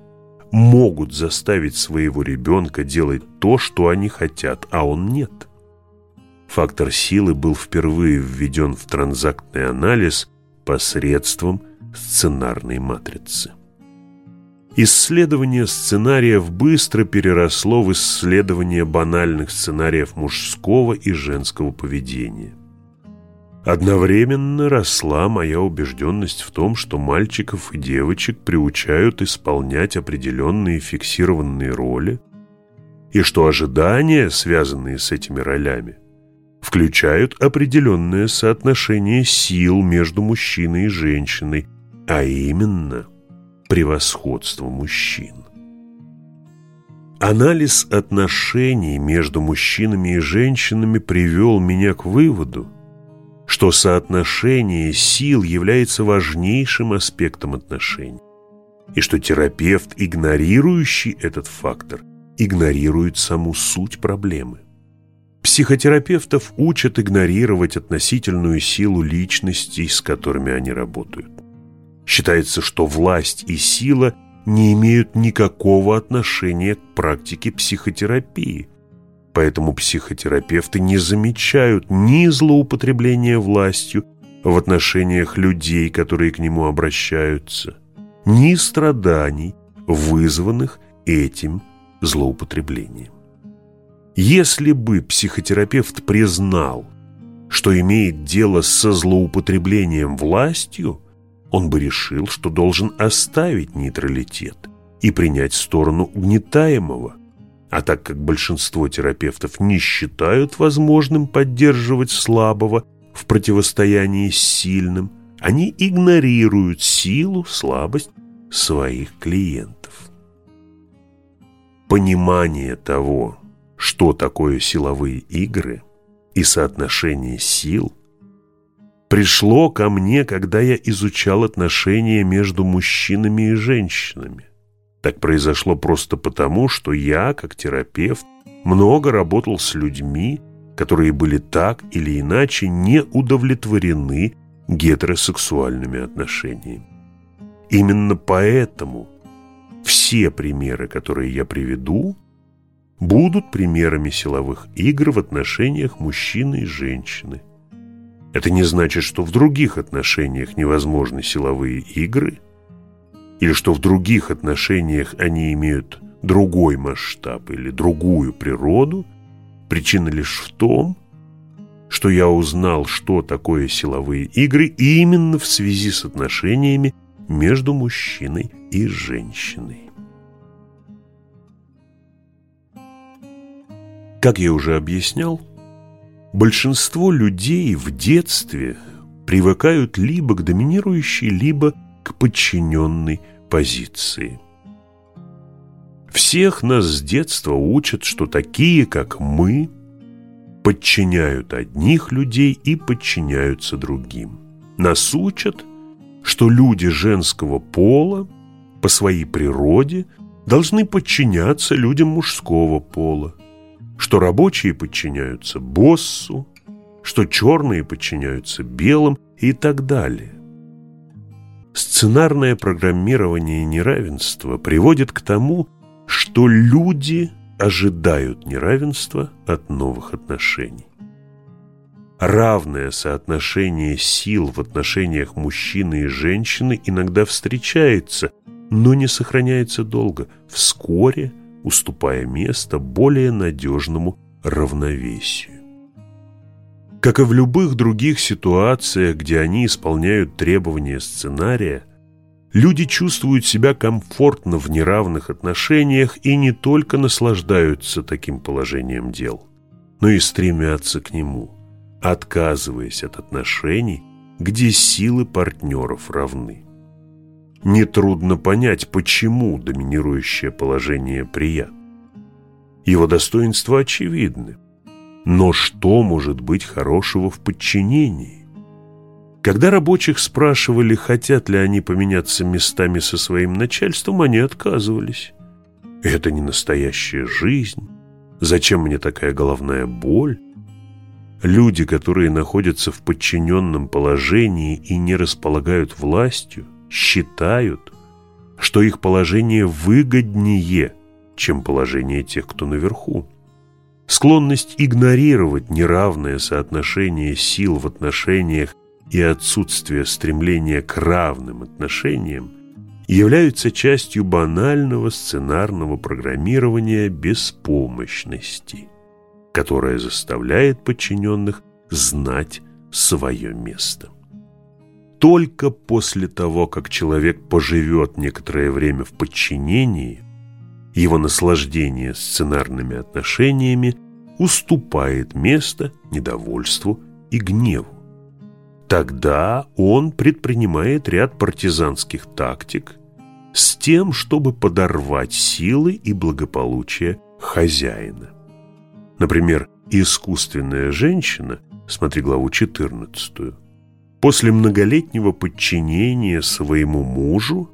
могут заставить своего ребенка делать то, что они хотят, а он нет. Фактор силы был впервые введен в транзактный анализ посредством сценарной матрицы. Исследование сценариев быстро переросло в исследование банальных сценариев мужского и женского поведения. Одновременно росла моя убежденность в том, что мальчиков и девочек приучают исполнять определенные фиксированные роли, и что ожидания, связанные с этими ролями, включают определенное соотношение сил между мужчиной и женщиной, а именно превосходство мужчин. Анализ отношений между мужчинами и женщинами привел меня к выводу, что соотношение сил является важнейшим аспектом отношений, и что терапевт, игнорирующий этот фактор, игнорирует саму суть проблемы. Психотерапевтов учат игнорировать относительную силу личностей, с которыми они работают. Считается, что власть и сила не имеют никакого отношения к практике психотерапии, Поэтому психотерапевты не замечают ни злоупотребления властью в отношениях людей, которые к нему обращаются, ни страданий, вызванных этим злоупотреблением. Если бы психотерапевт признал, что имеет дело со злоупотреблением властью, он бы решил, что должен оставить нейтралитет и принять сторону угнетаемого, а так как большинство терапевтов не считают возможным поддерживать слабого в противостоянии с сильным, они игнорируют силу, слабость своих клиентов. Понимание того, что такое силовые игры и соотношение сил, пришло ко мне, когда я изучал отношения между мужчинами и женщинами. Так произошло просто потому, что я, как терапевт, много работал с людьми, которые были так или иначе не удовлетворены гетеросексуальными отношениями. Именно поэтому все примеры, которые я приведу, будут примерами силовых игр в отношениях мужчины и женщины. Это не значит, что в других отношениях невозможны силовые игры – или что в других отношениях они имеют другой масштаб или другую природу, причина лишь в том, что я узнал, что такое силовые игры именно в связи с отношениями между мужчиной и женщиной. Как я уже объяснял, большинство людей в детстве привыкают либо к доминирующей, либо к подчиненной позиции. Всех нас с детства учат, что такие, как мы, подчиняют одних людей и подчиняются другим. Нас учат, что люди женского пола по своей природе должны подчиняться людям мужского пола, что рабочие подчиняются боссу, что черные подчиняются белым и так далее. Сценарное программирование неравенства приводит к тому, что люди ожидают неравенства от новых отношений. Равное соотношение сил в отношениях мужчины и женщины иногда встречается, но не сохраняется долго. Вскоре – уступая место более надежному равновесию. Как и в любых других ситуациях, где они исполняют требования сценария, люди чувствуют себя комфортно в неравных отношениях и не только наслаждаются таким положением дел, но и стремятся к нему, отказываясь от отношений, где силы партнеров равны. Нетрудно понять, почему доминирующее положение приятно. Его достоинства очевидны. Но что может быть хорошего в подчинении? Когда рабочих спрашивали, хотят ли они поменяться местами со своим начальством, они отказывались. Это не настоящая жизнь. Зачем мне такая головная боль? Люди, которые находятся в подчиненном положении и не располагают властью, считают, что их положение выгоднее, чем положение тех, кто наверху. Склонность игнорировать неравное соотношение сил в отношениях и отсутствие стремления к равным отношениям являются частью банального сценарного программирования беспомощности, которое заставляет подчиненных знать свое место. Только после того, как человек поживет некоторое время в подчинении, его наслаждение сценарными отношениями уступает место недовольству и гневу. Тогда он предпринимает ряд партизанских тактик с тем, чтобы подорвать силы и благополучие хозяина. Например, искусственная женщина, смотри главу 14, после многолетнего подчинения своему мужу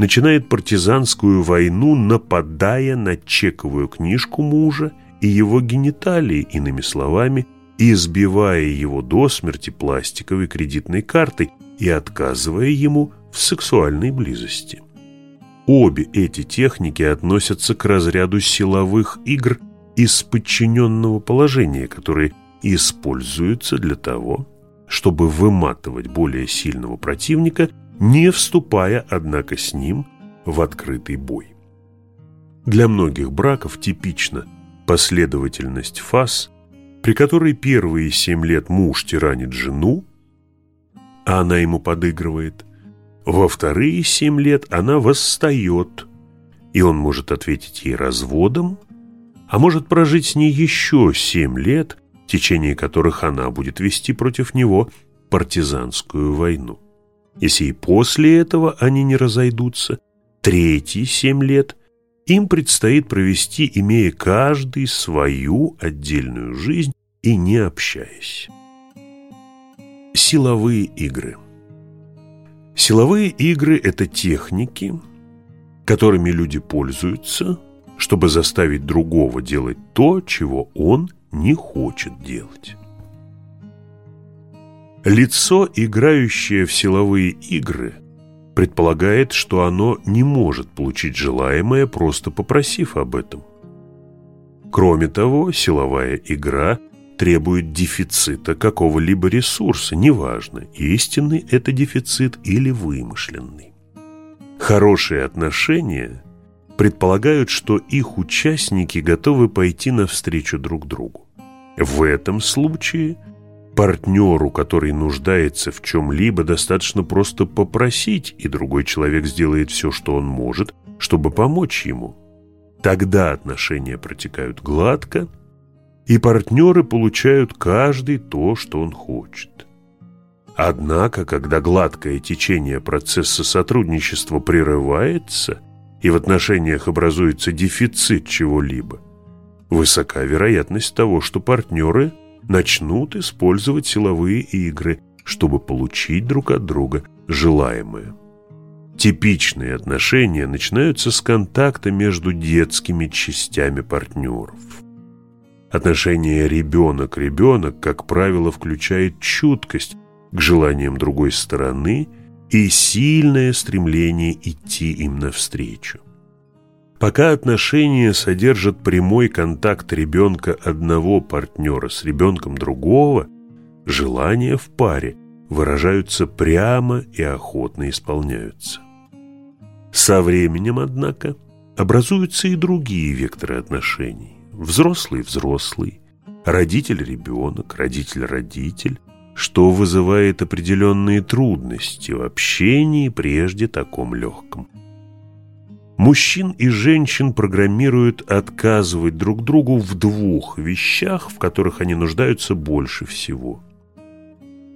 начинает партизанскую войну, нападая на чековую книжку мужа и его гениталии, иными словами, избивая его до смерти пластиковой кредитной картой и отказывая ему в сексуальной близости. Обе эти техники относятся к разряду силовых игр из подчиненного положения, которые используются для того, чтобы выматывать более сильного противника, не вступая, однако, с ним в открытый бой. Для многих браков типична последовательность фаз, при которой первые семь лет муж тиранит жену, а она ему подыгрывает, во вторые семь лет она восстает, и он может ответить ей разводом, а может прожить с ней еще семь лет – в течение которых она будет вести против него партизанскую войну. Если и после этого они не разойдутся, третьи семь лет им предстоит провести, имея каждый свою отдельную жизнь и не общаясь. Силовые игры Силовые игры – это техники, которыми люди пользуются, чтобы заставить другого делать то, чего он не хочет делать. Лицо, играющее в силовые игры, предполагает, что оно не может получить желаемое, просто попросив об этом. Кроме того, силовая игра требует дефицита какого-либо ресурса, неважно, истинный это дефицит или вымышленный. Хорошие отношения предполагают, что их участники готовы пойти навстречу друг другу. В этом случае партнеру, который нуждается в чем-либо, достаточно просто попросить, и другой человек сделает все, что он может, чтобы помочь ему. Тогда отношения протекают гладко, и партнеры получают каждый то, что он хочет. Однако, когда гладкое течение процесса сотрудничества прерывается и в отношениях образуется дефицит чего-либо, высока вероятность того, что партнеры начнут использовать силовые игры, чтобы получить друг от друга желаемое. Типичные отношения начинаются с контакта между детскими частями партнеров. Отношение ребенок-ребенок, как правило, включает чуткость к желаниям другой стороны и сильное стремление идти им навстречу. Пока отношения содержат прямой контакт ребенка одного партнера с ребенком другого, желания в паре выражаются прямо и охотно исполняются. Со временем, однако, образуются и другие векторы отношений. Взрослый-взрослый, родитель-ребенок, родитель-родитель, что вызывает определенные трудности в общении прежде таком легком. Мужчин и женщин программируют отказывать друг другу в двух вещах, в которых они нуждаются больше всего.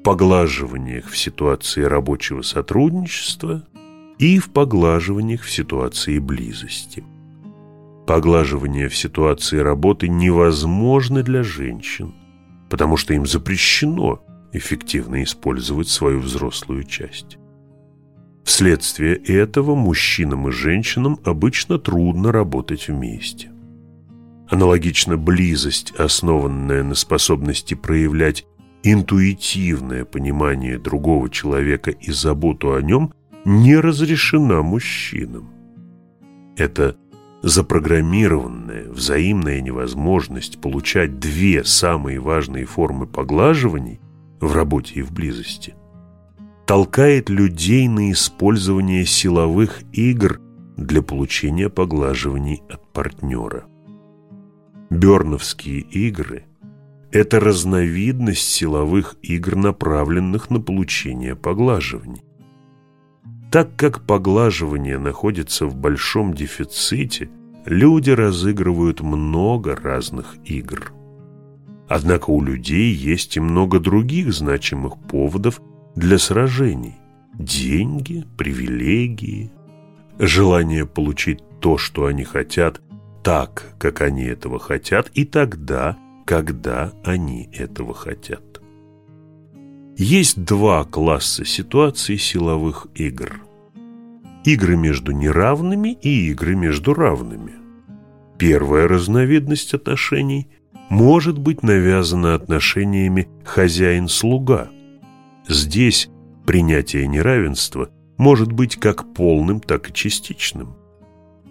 Поглаживаниях в ситуации рабочего сотрудничества и в поглаживаниях в ситуации близости. Поглаживание в ситуации работы невозможно для женщин, потому что им запрещено эффективно использовать свою взрослую часть. Вследствие этого мужчинам и женщинам обычно трудно работать вместе. Аналогично близость, основанная на способности проявлять интуитивное понимание другого человека и заботу о нем, не разрешена мужчинам. Это запрограммированная взаимная невозможность получать две самые важные формы поглаживаний в работе и в близости толкает людей на использование силовых игр для получения поглаживаний от партнера. Берновские игры – это разновидность силовых игр, направленных на получение поглаживаний. Так как поглаживание находится в большом дефиците, люди разыгрывают много разных игр. Однако у людей есть и много других значимых поводов для сражений. Деньги, привилегии, желание получить то, что они хотят, так, как они этого хотят, и тогда, когда они этого хотят. Есть два класса ситуаций силовых игр. Игры между неравными и игры между равными. Первая разновидность отношений может быть навязана отношениями хозяин-слуга. Здесь принятие неравенства может быть как полным, так и частичным.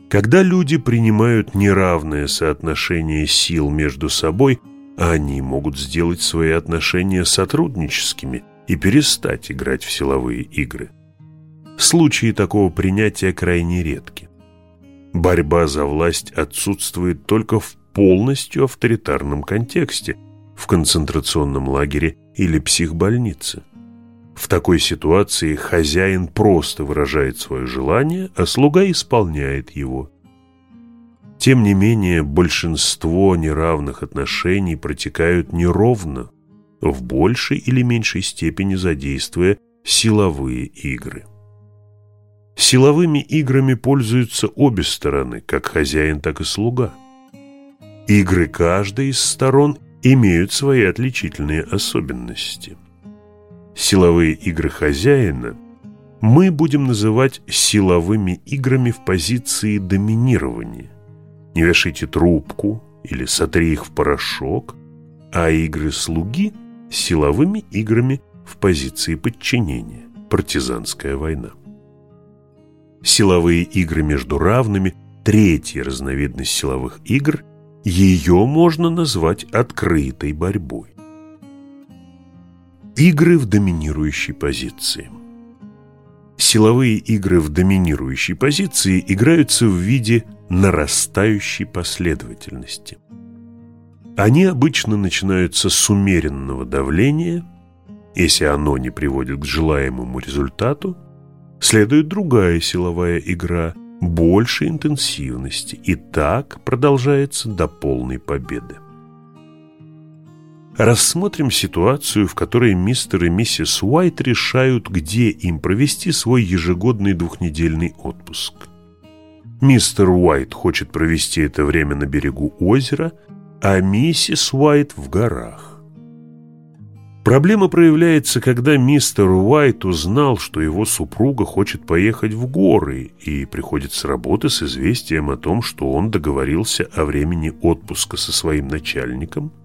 Когда люди принимают неравное соотношение сил между собой – они могут сделать свои отношения сотрудническими и перестать играть в силовые игры. Случаи такого принятия крайне редки. Борьба за власть отсутствует только в полностью авторитарном контексте, в концентрационном лагере или психбольнице. В такой ситуации хозяин просто выражает свое желание, а слуга исполняет его. Тем не менее, большинство неравных отношений протекают неровно, в большей или меньшей степени задействуя силовые игры. Силовыми играми пользуются обе стороны, как хозяин, так и слуга. Игры каждой из сторон имеют свои отличительные особенности. Силовые игры хозяина мы будем называть силовыми играми в позиции доминирования не вешайте трубку или сотри их в порошок, а игры слуги – силовыми играми в позиции подчинения, партизанская война. Силовые игры между равными – третья разновидность силовых игр, ее можно назвать открытой борьбой. Игры в доминирующей позиции – Силовые игры в доминирующей позиции играются в виде нарастающей последовательности. Они обычно начинаются с умеренного давления. Если оно не приводит к желаемому результату, следует другая силовая игра большей интенсивности, и так продолжается до полной победы. Рассмотрим ситуацию, в которой мистер и миссис Уайт решают, где им провести свой ежегодный двухнедельный отпуск. Мистер Уайт хочет провести это время на берегу озера, а миссис Уайт в горах. Проблема проявляется, когда мистер Уайт узнал, что его супруга хочет поехать в горы и приходит с работы с известием о том, что он договорился о времени отпуска со своим начальником –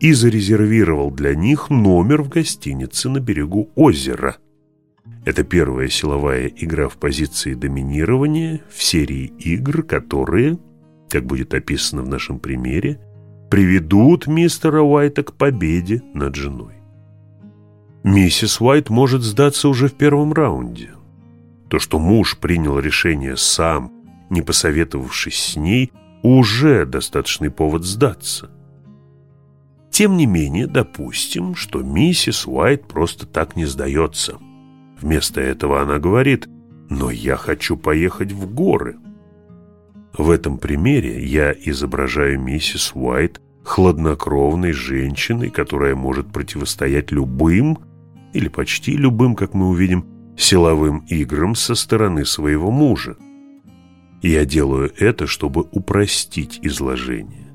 и зарезервировал для них номер в гостинице на берегу озера. Это первая силовая игра в позиции доминирования в серии игр, которые, как будет описано в нашем примере, приведут мистера Уайта к победе над женой. Миссис Уайт может сдаться уже в первом раунде. То, что муж принял решение сам, не посоветовавшись с ней, уже достаточный повод сдаться. Тем не менее, допустим, что миссис Уайт просто так не сдается. Вместо этого она говорит «Но я хочу поехать в горы». В этом примере я изображаю миссис Уайт хладнокровной женщиной, которая может противостоять любым, или почти любым, как мы увидим, силовым играм со стороны своего мужа. Я делаю это, чтобы упростить изложение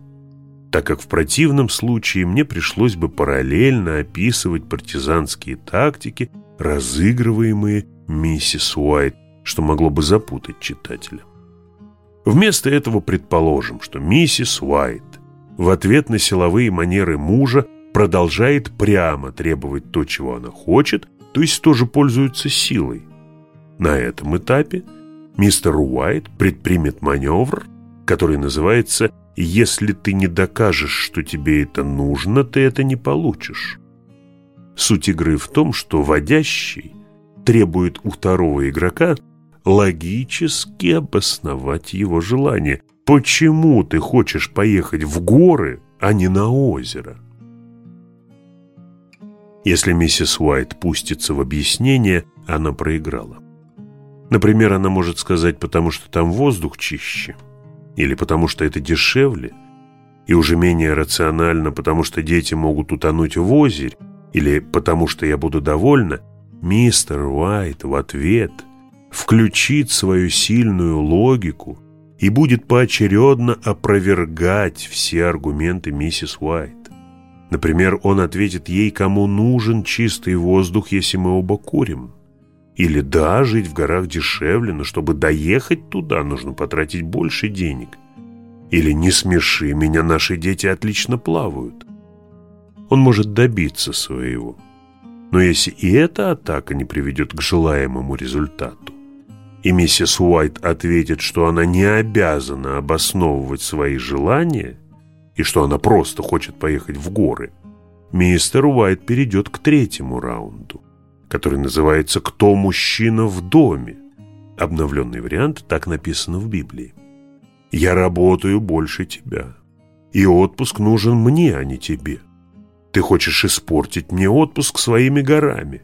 так как в противном случае мне пришлось бы параллельно описывать партизанские тактики, разыгрываемые миссис Уайт, что могло бы запутать читателя. Вместо этого предположим, что миссис Уайт в ответ на силовые манеры мужа продолжает прямо требовать то, чего она хочет, то есть тоже пользуется силой. На этом этапе мистер Уайт предпримет маневр, который называется если ты не докажешь, что тебе это нужно, ты это не получишь. Суть игры в том, что водящий требует у второго игрока логически обосновать его желание. Почему ты хочешь поехать в горы, а не на озеро? Если миссис Уайт пустится в объяснение, она проиграла. Например, она может сказать, потому что там воздух чище – или потому что это дешевле, и уже менее рационально, потому что дети могут утонуть в озере, или потому что я буду довольна, мистер Уайт в ответ включит свою сильную логику и будет поочередно опровергать все аргументы миссис Уайт. Например, он ответит ей, кому нужен чистый воздух, если мы оба курим. Или да, жить в горах дешевле, но чтобы доехать туда, нужно потратить больше денег. Или не смеши, меня наши дети отлично плавают. Он может добиться своего. Но если и эта атака не приведет к желаемому результату, и миссис Уайт ответит, что она не обязана обосновывать свои желания, и что она просто хочет поехать в горы, мистер Уайт перейдет к третьему раунду который называется «Кто мужчина в доме?». Обновленный вариант так написано в Библии. «Я работаю больше тебя, и отпуск нужен мне, а не тебе. Ты хочешь испортить мне отпуск своими горами.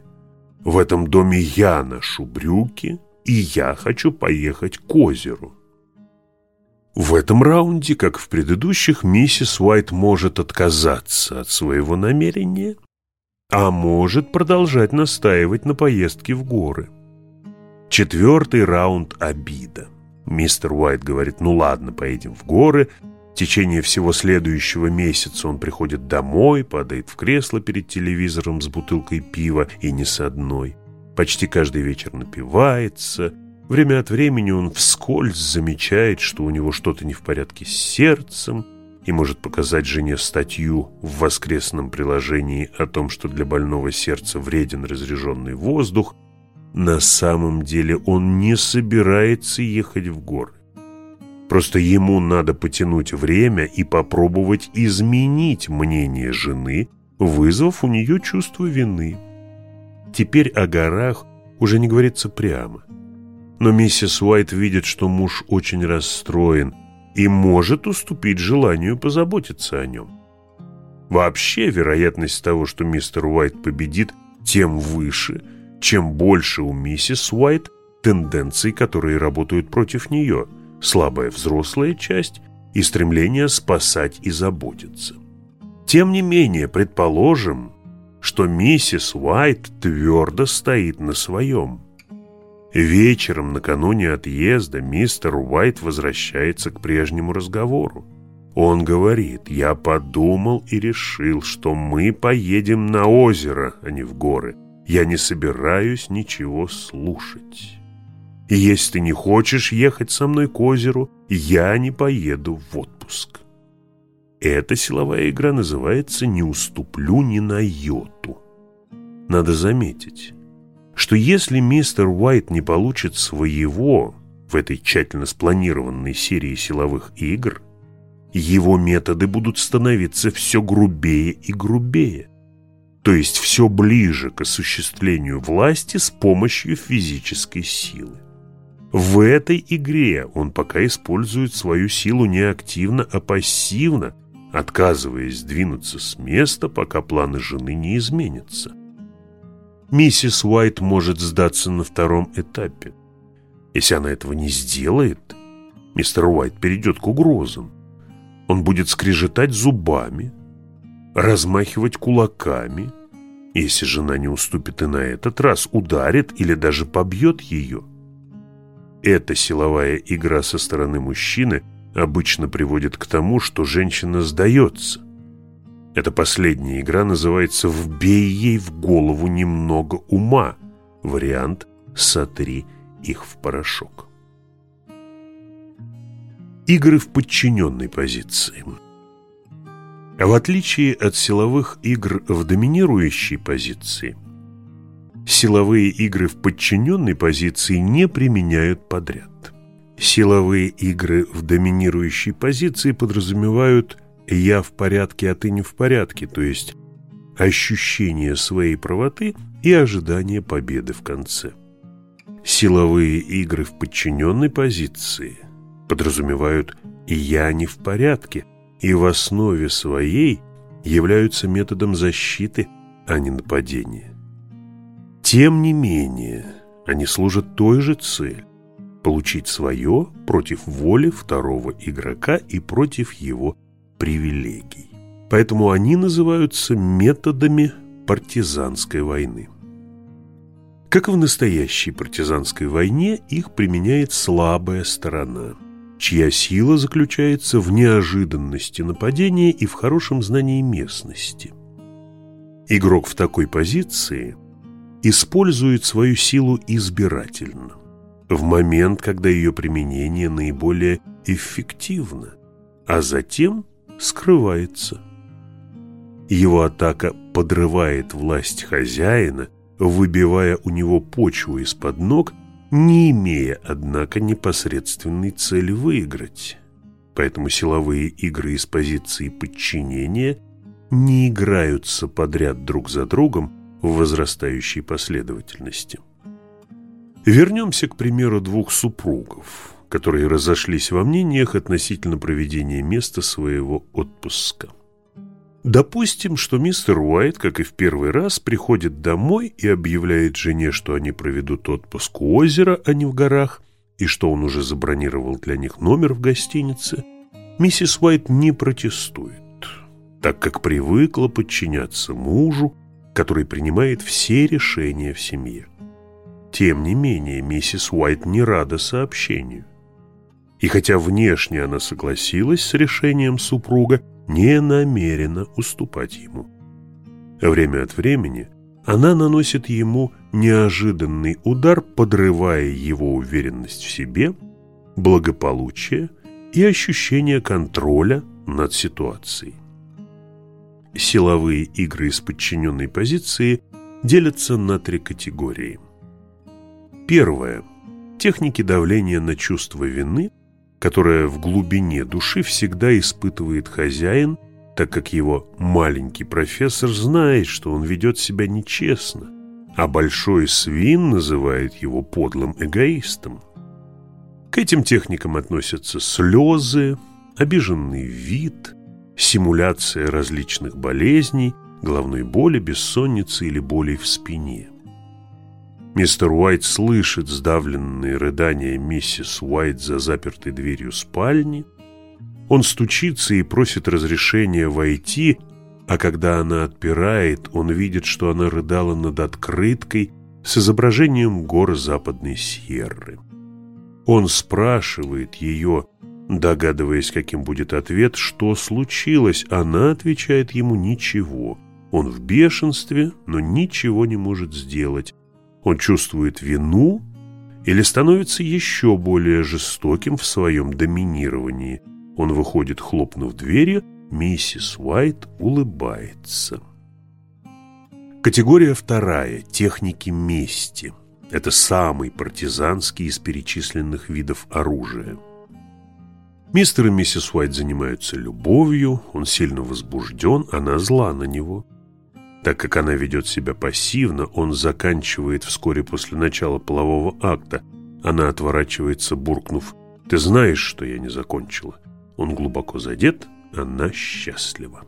В этом доме я ношу брюки, и я хочу поехать к озеру». В этом раунде, как в предыдущих, миссис Уайт может отказаться от своего намерения а может продолжать настаивать на поездке в горы. Четвертый раунд обида. Мистер Уайт говорит, ну ладно, поедем в горы. В течение всего следующего месяца он приходит домой, падает в кресло перед телевизором с бутылкой пива и не с одной. Почти каждый вечер напивается. Время от времени он вскользь замечает, что у него что-то не в порядке с сердцем – и может показать жене статью в воскресном приложении о том, что для больного сердца вреден разреженный воздух, на самом деле он не собирается ехать в горы. Просто ему надо потянуть время и попробовать изменить мнение жены, вызвав у нее чувство вины. Теперь о горах уже не говорится прямо – Но миссис Уайт видит, что муж очень расстроен и может уступить желанию позаботиться о нем. Вообще, вероятность того, что мистер Уайт победит, тем выше, чем больше у миссис Уайт тенденций, которые работают против нее, слабая взрослая часть и стремление спасать и заботиться. Тем не менее, предположим, что миссис Уайт твердо стоит на своем. Вечером накануне отъезда мистер Уайт возвращается к прежнему разговору. Он говорит, я подумал и решил, что мы поедем на озеро, а не в горы. Я не собираюсь ничего слушать. И если ты не хочешь ехать со мной к озеру, я не поеду в отпуск. Эта силовая игра называется «не уступлю ни на йоту». Надо заметить, что если мистер Уайт не получит своего в этой тщательно спланированной серии силовых игр – его методы будут становиться все грубее и грубее, то есть все ближе к осуществлению власти с помощью физической силы. В этой игре он пока использует свою силу не активно, а пассивно, отказываясь двинуться с места, пока планы жены не изменятся. Миссис Уайт может сдаться на втором этапе. Если она этого не сделает, мистер Уайт перейдет к угрозам. Он будет скрежетать зубами, размахивать кулаками. Если жена не уступит и на этот раз, ударит или даже побьет ее. Эта силовая игра со стороны мужчины обычно приводит к тому, что женщина сдается. Эта последняя игра называется «Вбей ей в голову немного ума». Вариант «Сотри их в порошок». Игры в подчиненной позиции. В отличие от силовых игр в доминирующей позиции, силовые игры в подчиненной позиции не применяют подряд. Силовые игры в доминирующей позиции подразумевают «я в порядке, а ты не в порядке», то есть ощущение своей правоты и ожидание победы в конце. Силовые игры в подчиненной позиции – подразумевают «и я не в порядке», и в основе своей являются методом защиты, а не нападения. Тем не менее, они служат той же цели – получить свое против воли второго игрока и против его привилегий. Поэтому они называются методами партизанской войны. Как и в настоящей партизанской войне, их применяет слабая сторона – чья сила заключается в неожиданности нападения и в хорошем знании местности. Игрок в такой позиции использует свою силу избирательно, в момент, когда ее применение наиболее эффективно, а затем скрывается. Его атака подрывает власть хозяина, выбивая у него почву из-под ног не имея, однако, непосредственной цели выиграть. Поэтому силовые игры из позиции подчинения не играются подряд друг за другом в возрастающей последовательности. Вернемся к примеру двух супругов, которые разошлись во мнениях относительно проведения места своего отпуска. Допустим, что мистер Уайт, как и в первый раз, приходит домой и объявляет жене, что они проведут отпуск у озера, а не в горах, и что он уже забронировал для них номер в гостинице. Миссис Уайт не протестует, так как привыкла подчиняться мужу, который принимает все решения в семье. Тем не менее, миссис Уайт не рада сообщению. И хотя внешне она согласилась с решением супруга, не намерена уступать ему. Время от времени она наносит ему неожиданный удар, подрывая его уверенность в себе, благополучие и ощущение контроля над ситуацией. Силовые игры из подчиненной позиции делятся на три категории. Первое. Техники давления на чувство вины которое в глубине души всегда испытывает хозяин, так как его маленький профессор знает, что он ведет себя нечестно, а большой свин называет его подлым эгоистом. К этим техникам относятся слезы, обиженный вид, симуляция различных болезней, головной боли, бессонницы или болей в спине. Мистер Уайт слышит сдавленные рыдания миссис Уайт за запертой дверью спальни. Он стучится и просит разрешения войти, а когда она отпирает, он видит, что она рыдала над открыткой с изображением гор Западной Сьерры. Он спрашивает ее, догадываясь, каким будет ответ, что случилось. Она отвечает ему «ничего». Он в бешенстве, но ничего не может сделать. Он чувствует вину или становится еще более жестоким в своем доминировании. Он выходит, хлопнув дверью, миссис Уайт улыбается. Категория вторая – техники мести. Это самый партизанский из перечисленных видов оружия. Мистер и миссис Уайт занимаются любовью, он сильно возбужден, она зла на него. Так как она ведет себя пассивно, он заканчивает вскоре после начала полового акта. Она отворачивается, буркнув «Ты знаешь, что я не закончила?» Он глубоко задет, она счастлива.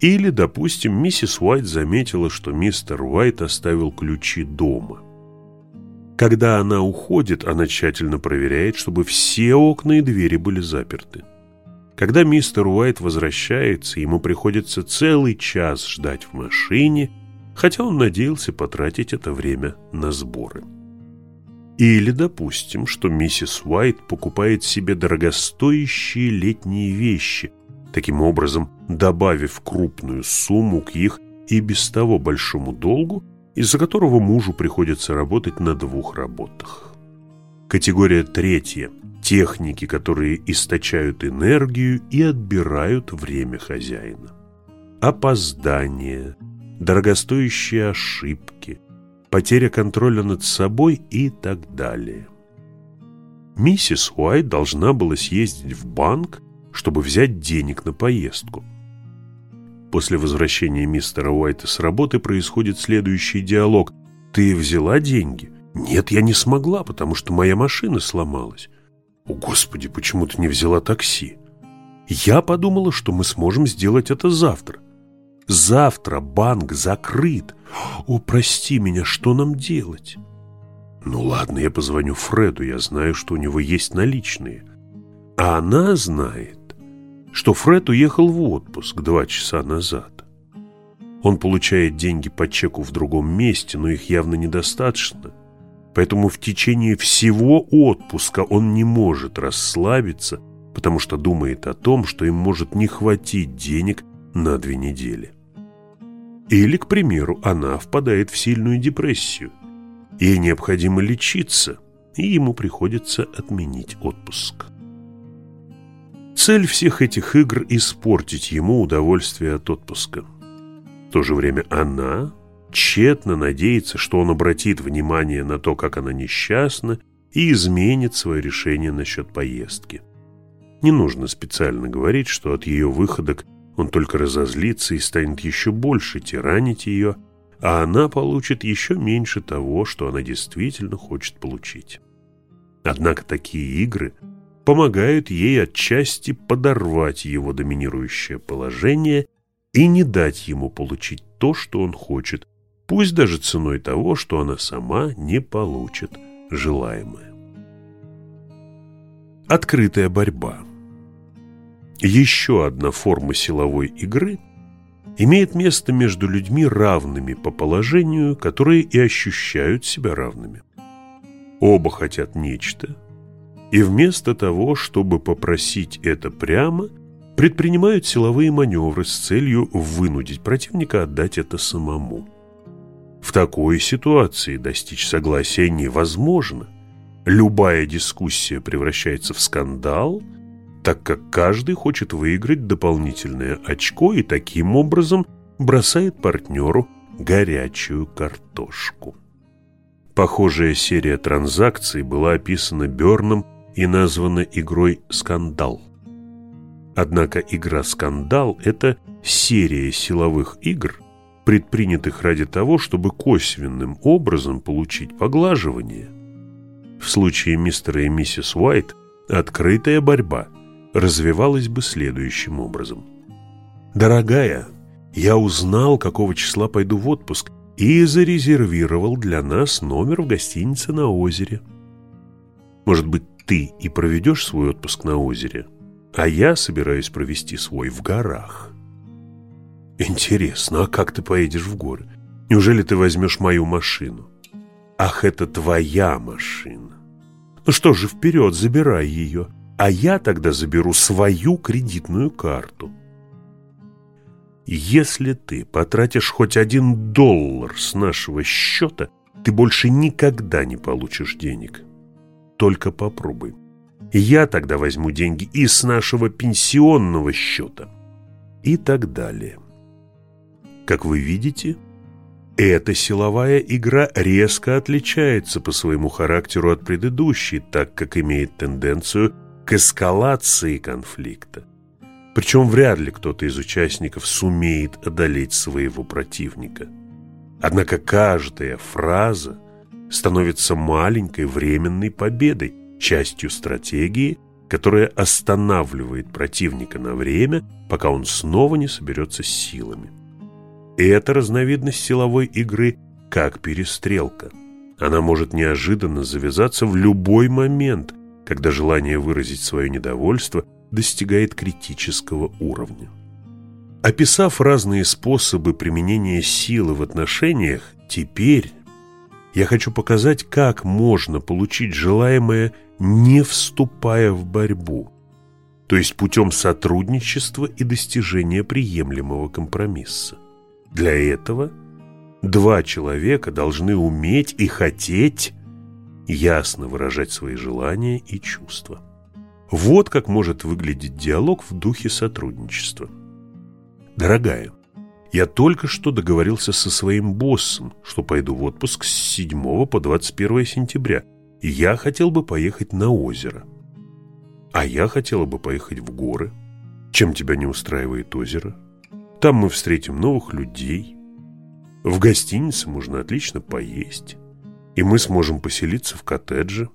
Или, допустим, миссис Уайт заметила, что мистер Уайт оставил ключи дома. Когда она уходит, она тщательно проверяет, чтобы все окна и двери были заперты. Когда мистер Уайт возвращается, ему приходится целый час ждать в машине, хотя он надеялся потратить это время на сборы. Или допустим, что миссис Уайт покупает себе дорогостоящие летние вещи, таким образом добавив крупную сумму к их и без того большому долгу, из-за которого мужу приходится работать на двух работах. Категория третья – техники, которые источают энергию и отбирают время хозяина. Опоздание, дорогостоящие ошибки, потеря контроля над собой и так далее. Миссис Уайт должна была съездить в банк, чтобы взять денег на поездку – После возвращения мистера Уайта с работы происходит следующий диалог. «Ты взяла деньги?» «Нет, я не смогла, потому что моя машина сломалась». «О, Господи, почему ты не взяла такси?» «Я подумала, что мы сможем сделать это завтра». «Завтра банк закрыт. О, прости меня, что нам делать?» «Ну ладно, я позвоню Фреду, я знаю, что у него есть наличные». А она знает, что Фред уехал в отпуск два часа назад. Он получает деньги по чеку в другом месте, но их явно недостаточно. Поэтому в течение всего отпуска он не может расслабиться, потому что думает о том, что им может не хватить денег на две недели. Или, к примеру, она впадает в сильную депрессию. Ей необходимо лечиться, и ему приходится отменить отпуск. Цель всех этих игр – испортить ему удовольствие от отпуска. В то же время она тщетно надеется, что он обратит внимание на то, как она несчастна, и изменит свое решение насчет поездки. Не нужно специально говорить, что от ее выходок он только разозлится и станет еще больше тиранить ее, а она получит еще меньше того, что она действительно хочет получить. Однако такие игры – помогают ей отчасти подорвать его доминирующее положение и не дать ему получить то, что он хочет, пусть даже ценой того, что она сама не получит желаемое. Открытая борьба Еще одна форма силовой игры имеет место между людьми равными по положению, которые и ощущают себя равными. Оба хотят нечто – и вместо того, чтобы попросить это прямо, предпринимают силовые маневры с целью вынудить противника отдать это самому. В такой ситуации достичь согласия невозможно. Любая дискуссия превращается в скандал, так как каждый хочет выиграть дополнительное очко и таким образом бросает партнеру горячую картошку. Похожая серия транзакций была описана Берном и названа игрой «Скандал». Однако игра «Скандал» — это серия силовых игр, предпринятых ради того, чтобы косвенным образом получить поглаживание. В случае мистера и миссис Уайт открытая борьба развивалась бы следующим образом. «Дорогая, я узнал, какого числа пойду в отпуск, и зарезервировал для нас номер в гостинице на озере. Может быть, ты и проведешь свой отпуск на озере, а я собираюсь провести свой в горах. Интересно, а как ты поедешь в горы? Неужели ты возьмешь мою машину? Ах, это твоя машина. Ну что же, вперед, забирай ее, а я тогда заберу свою кредитную карту. Если ты потратишь хоть один доллар с нашего счета, ты больше никогда не получишь денег. Только попробуй. Я тогда возьму деньги и с нашего пенсионного счета. И так далее. Как вы видите, эта силовая игра резко отличается по своему характеру от предыдущей, так как имеет тенденцию к эскалации конфликта. Причем вряд ли кто-то из участников сумеет одолеть своего противника. Однако каждая фраза становится маленькой временной победой, частью стратегии, которая останавливает противника на время, пока он снова не соберется с силами. И эта разновидность силовой игры как перестрелка. Она может неожиданно завязаться в любой момент, когда желание выразить свое недовольство – достигает критического уровня. Описав разные способы применения силы в отношениях, теперь я хочу показать, как можно получить желаемое, не вступая в борьбу, то есть путем сотрудничества и достижения приемлемого компромисса. Для этого два человека должны уметь и хотеть ясно выражать свои желания и чувства. Вот как может выглядеть диалог в духе сотрудничества. Дорогая, я только что договорился со своим боссом, что пойду в отпуск с 7 по 21 сентября, и я хотел бы поехать на озеро. А я хотела бы поехать в горы. Чем тебя не устраивает озеро? Там мы встретим новых людей. В гостинице можно отлично поесть. И мы сможем поселиться в коттедже.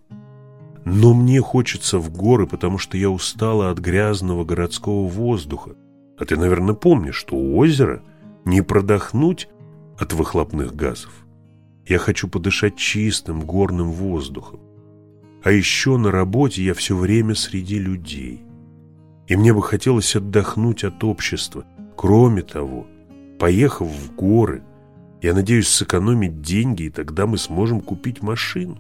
Но мне хочется в горы, потому что я устала от грязного городского воздуха. А ты, наверное, помнишь, что у озера не продохнуть от выхлопных газов. Я хочу подышать чистым горным воздухом. А еще на работе я все время среди людей. И мне бы хотелось отдохнуть от общества. Кроме того, поехав в горы, я надеюсь сэкономить деньги, и тогда мы сможем купить машину.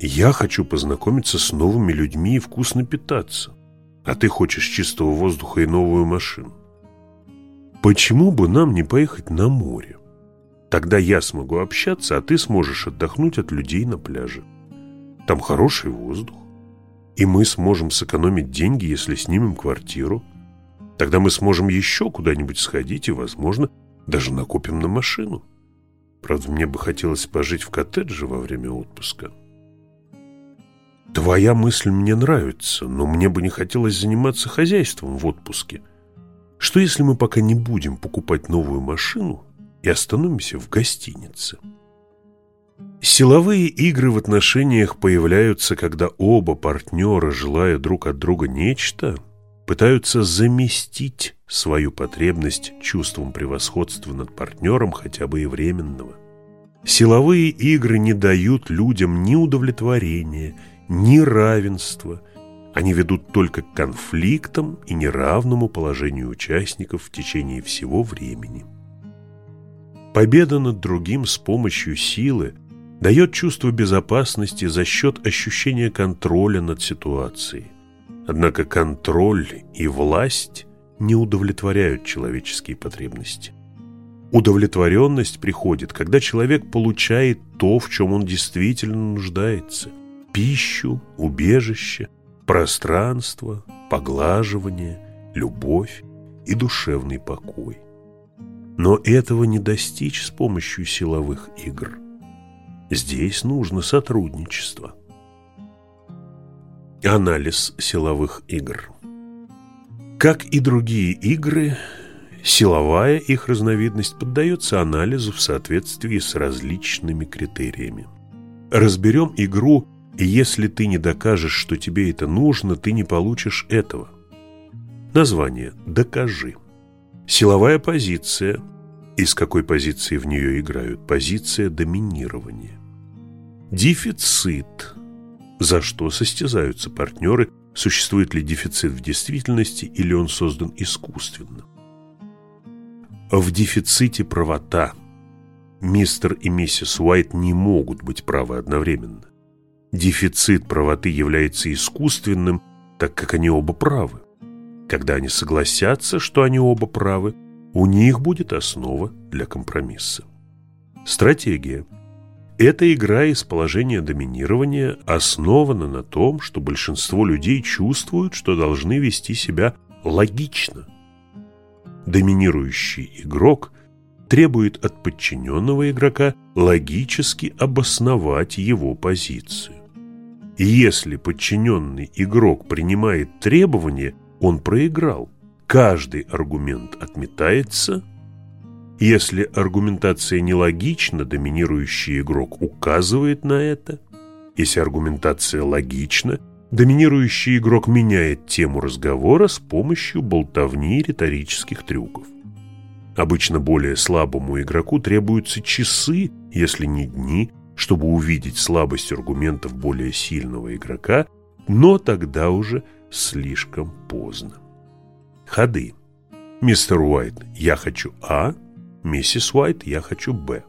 Я хочу познакомиться с новыми людьми и вкусно питаться. А ты хочешь чистого воздуха и новую машину. Почему бы нам не поехать на море? Тогда я смогу общаться, а ты сможешь отдохнуть от людей на пляже. Там хороший воздух. И мы сможем сэкономить деньги, если снимем квартиру. Тогда мы сможем еще куда-нибудь сходить и, возможно, даже накопим на машину. Правда, мне бы хотелось пожить в коттедже во время отпуска. Твоя мысль мне нравится, но мне бы не хотелось заниматься хозяйством в отпуске. Что если мы пока не будем покупать новую машину и остановимся в гостинице? Силовые игры в отношениях появляются, когда оба партнера, желая друг от друга нечто, пытаются заместить свою потребность чувством превосходства над партнером хотя бы и временного. Силовые игры не дают людям ни удовлетворения, ни равенства. Они ведут только к конфликтам и неравному положению участников в течение всего времени. Победа над другим с помощью силы дает чувство безопасности за счет ощущения контроля над ситуацией. Однако контроль и власть не удовлетворяют человеческие потребности. Удовлетворенность приходит, когда человек получает то, в чем он действительно нуждается – пищу, убежище, пространство, поглаживание, любовь и душевный покой. Но этого не достичь с помощью силовых игр. Здесь нужно сотрудничество. Анализ силовых игр Как и другие игры, силовая их разновидность поддается анализу в соответствии с различными критериями. Разберем игру, если ты не докажешь, что тебе это нужно, ты не получишь этого. Название «Докажи». Силовая позиция. Из какой позиции в нее играют? Позиция доминирования. Дефицит. За что состязаются партнеры? Существует ли дефицит в действительности или он создан искусственно? В дефиците правота. Мистер и миссис Уайт не могут быть правы одновременно. Дефицит правоты является искусственным, так как они оба правы. Когда они согласятся, что они оба правы, у них будет основа для компромисса. Стратегия. Эта игра из положения доминирования основана на том, что большинство людей чувствуют, что должны вести себя логично. Доминирующий игрок требует от подчиненного игрока логически обосновать его позицию. И если подчиненный игрок принимает требования, он проиграл. Каждый аргумент отметается. Если аргументация нелогична, доминирующий игрок указывает на это. Если аргументация логична, доминирующий игрок меняет тему разговора с помощью болтовни и риторических трюков. Обычно более слабому игроку требуются часы, если не дни, чтобы увидеть слабость аргументов более сильного игрока, но тогда уже слишком поздно. Ходы. Мистер Уайт, я хочу А. Миссис Уайт, я хочу Б.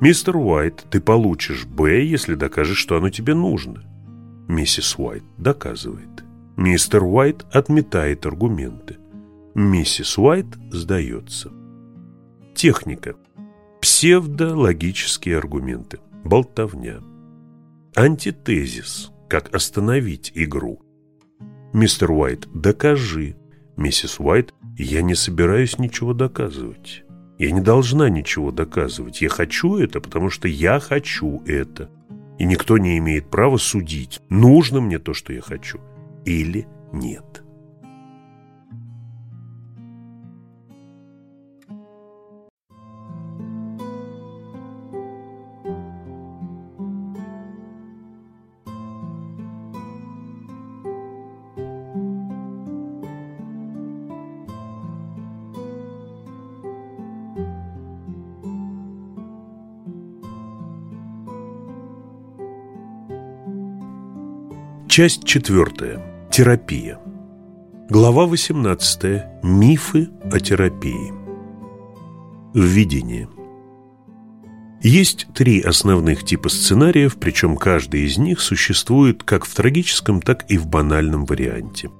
Мистер Уайт, ты получишь Б, если докажешь, что оно тебе нужно. Миссис Уайт доказывает. Мистер Уайт отметает аргументы. Миссис Уайт сдается. Техника. Псевдологические аргументы. Болтовня. Антитезис. Как остановить игру. Мистер Уайт, докажи. Миссис Уайт, я не собираюсь ничего доказывать. Я не должна ничего доказывать. Я хочу это, потому что я хочу это. И никто не имеет права судить, нужно мне то, что я хочу, или нет. Часть четвертая. Терапия. Глава 18. Мифы о терапии. Введение. Есть три основных типа сценариев, причем каждый из них существует как в трагическом, так и в банальном варианте.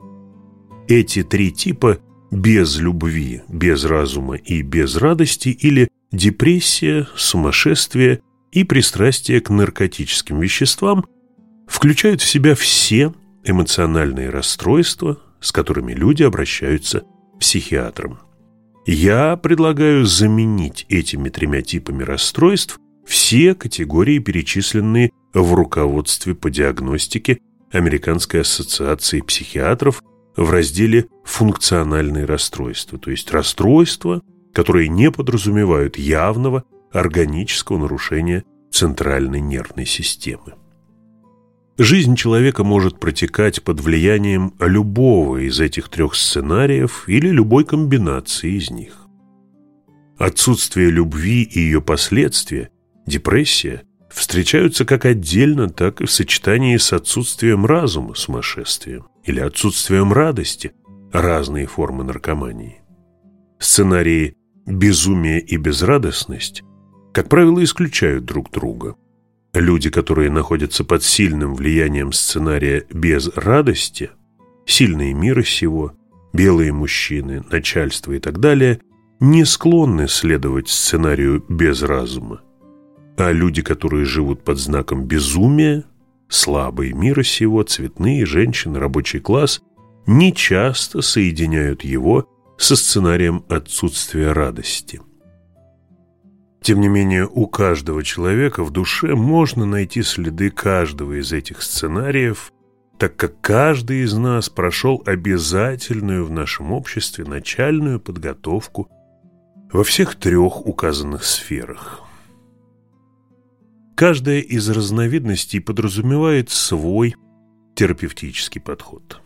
Эти три типа без любви, без разума и без радости или депрессия, сумасшествие и пристрастие к наркотическим веществам включают в себя все эмоциональные расстройства, с которыми люди обращаются к психиатрам. Я предлагаю заменить этими тремя типами расстройств все категории, перечисленные в руководстве по диагностике Американской ассоциации психиатров в разделе «Функциональные расстройства», то есть расстройства, которые не подразумевают явного органического нарушения центральной нервной системы. Жизнь человека может протекать под влиянием любого из этих трех сценариев или любой комбинации из них. Отсутствие любви и ее последствия, депрессия, встречаются как отдельно, так и в сочетании с отсутствием разума, сумасшествием, или отсутствием радости, разные формы наркомании. Сценарии «безумие» и «безрадостность» как правило, исключают друг друга. Люди, которые находятся под сильным влиянием сценария без радости, сильные мира сего, белые мужчины, начальство и так далее, не склонны следовать сценарию без разума. А люди, которые живут под знаком безумия, слабые мира сего, цветные, женщины, рабочий класс, не часто соединяют его со сценарием отсутствия радости – тем не менее, у каждого человека в душе можно найти следы каждого из этих сценариев, так как каждый из нас прошел обязательную в нашем обществе начальную подготовку во всех трех указанных сферах. Каждая из разновидностей подразумевает свой терапевтический подход.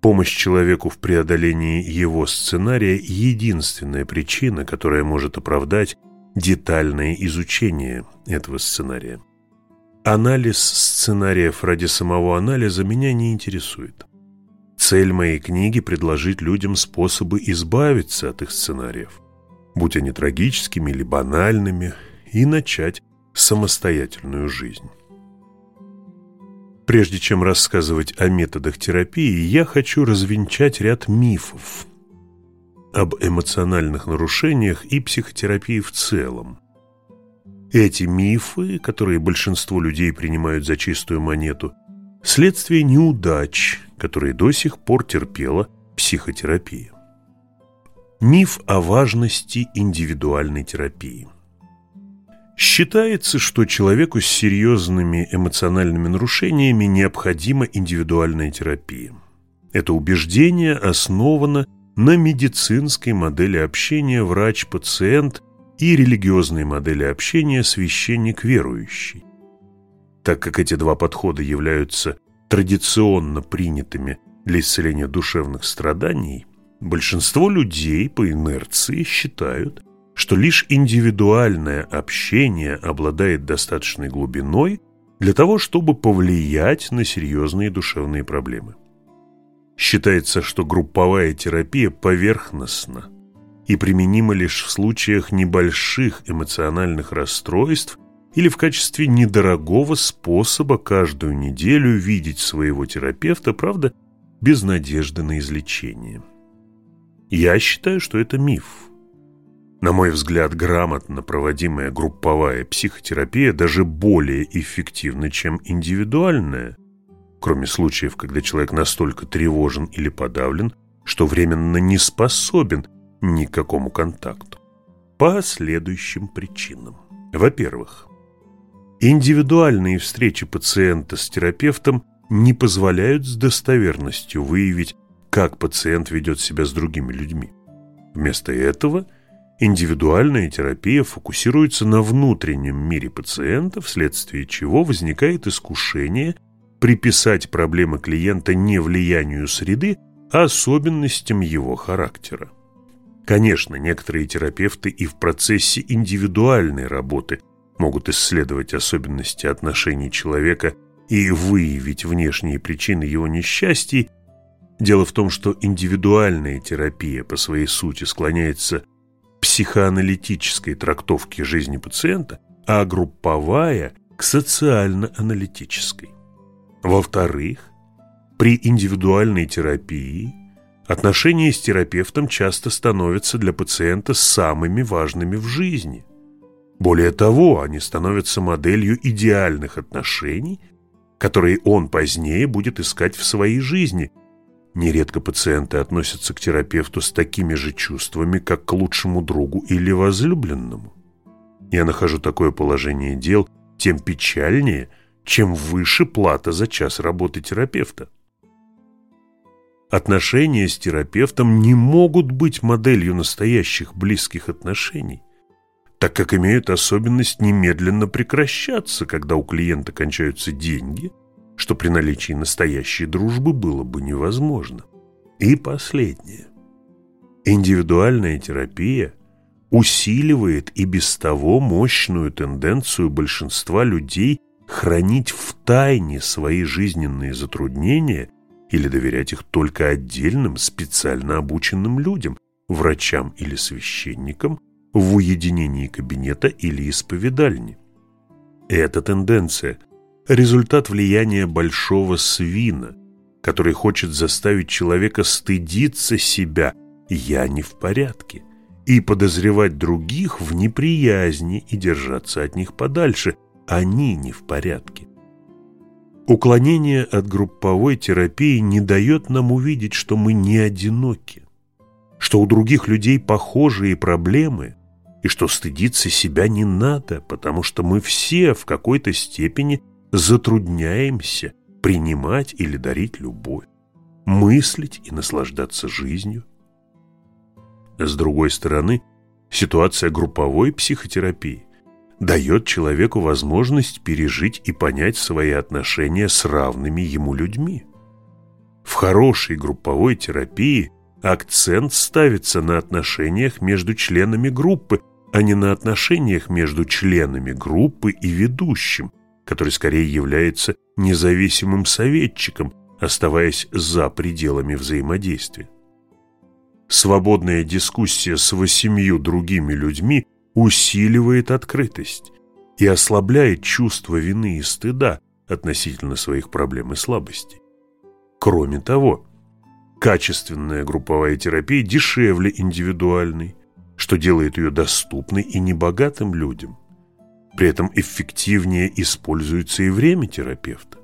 Помощь человеку в преодолении его сценария – единственная причина, которая может оправдать детальное изучение этого сценария. Анализ сценариев ради самого анализа меня не интересует. Цель моей книги – предложить людям способы избавиться от их сценариев, будь они трагическими или банальными, и начать самостоятельную жизнь. Прежде чем рассказывать о методах терапии, я хочу развенчать ряд мифов об эмоциональных нарушениях и психотерапии в целом. Эти мифы, которые большинство людей принимают за чистую монету, следствие неудач, которые до сих пор терпела психотерапия. Миф о важности индивидуальной терапии. Считается, что человеку с серьезными эмоциональными нарушениями необходима индивидуальная терапия. Это убеждение основано на медицинской модели общения врач-пациент и религиозной модели общения священник-верующий. Так как эти два подхода являются традиционно принятыми для исцеления душевных страданий, большинство людей по инерции считают, что лишь индивидуальное общение обладает достаточной глубиной для того, чтобы повлиять на серьезные душевные проблемы. Считается, что групповая терапия поверхностна и применима лишь в случаях небольших эмоциональных расстройств или в качестве недорогого способа каждую неделю видеть своего терапевта, правда, без надежды на излечение. Я считаю, что это миф. На мой взгляд, грамотно проводимая групповая психотерапия даже более эффективна, чем индивидуальная, кроме случаев, когда человек настолько тревожен или подавлен, что временно не способен ни к какому контакту. По следующим причинам. Во-первых, индивидуальные встречи пациента с терапевтом не позволяют с достоверностью выявить, как пациент ведет себя с другими людьми. Вместо этого – Индивидуальная терапия фокусируется на внутреннем мире пациента, вследствие чего возникает искушение приписать проблемы клиента не влиянию среды, а особенностям его характера. Конечно, некоторые терапевты и в процессе индивидуальной работы могут исследовать особенности отношений человека и выявить внешние причины его несчастий. Дело в том, что индивидуальная терапия по своей сути склоняется психоаналитической трактовки жизни пациента, а групповая к социально-аналитической. Во-вторых, при индивидуальной терапии отношения с терапевтом часто становятся для пациента самыми важными в жизни. Более того, они становятся моделью идеальных отношений, которые он позднее будет искать в своей жизни – Нередко пациенты относятся к терапевту с такими же чувствами, как к лучшему другу или возлюбленному. Я нахожу такое положение дел тем печальнее, чем выше плата за час работы терапевта. Отношения с терапевтом не могут быть моделью настоящих близких отношений, так как имеют особенность немедленно прекращаться, когда у клиента кончаются деньги – что при наличии настоящей дружбы было бы невозможно. И последнее. Индивидуальная терапия усиливает и без того мощную тенденцию большинства людей хранить в тайне свои жизненные затруднения или доверять их только отдельным специально обученным людям, врачам или священникам, в уединении кабинета или исповедальни. Эта тенденция – результат влияния большого свина, который хочет заставить человека стыдиться себя «я не в порядке» и подозревать других в неприязни и держаться от них подальше «они не в порядке». Уклонение от групповой терапии не дает нам увидеть, что мы не одиноки, что у других людей похожие проблемы и что стыдиться себя не надо, потому что мы все в какой-то степени затрудняемся принимать или дарить любовь, мыслить и наслаждаться жизнью. С другой стороны, ситуация групповой психотерапии дает человеку возможность пережить и понять свои отношения с равными ему людьми. В хорошей групповой терапии акцент ставится на отношениях между членами группы, а не на отношениях между членами группы и ведущим, который скорее является независимым советчиком, оставаясь за пределами взаимодействия. Свободная дискуссия с восемью другими людьми усиливает открытость и ослабляет чувство вины и стыда относительно своих проблем и слабостей. Кроме того, качественная групповая терапия дешевле индивидуальной, что делает ее доступной и небогатым людям. При этом эффективнее используется и время терапевта.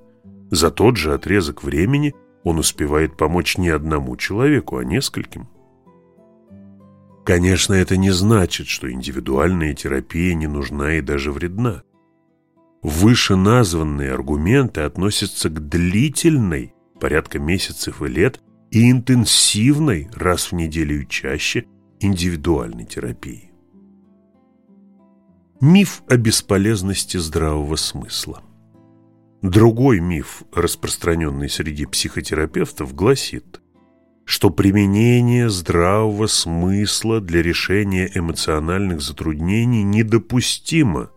За тот же отрезок времени он успевает помочь не одному человеку, а нескольким. Конечно, это не значит, что индивидуальная терапия не нужна и даже вредна. Вышеназванные аргументы относятся к длительной, порядка месяцев и лет, и интенсивной, раз в неделю и чаще, индивидуальной терапии. Миф о бесполезности здравого смысла. Другой миф, распространенный среди психотерапевтов, гласит, что применение здравого смысла для решения эмоциональных затруднений недопустимо,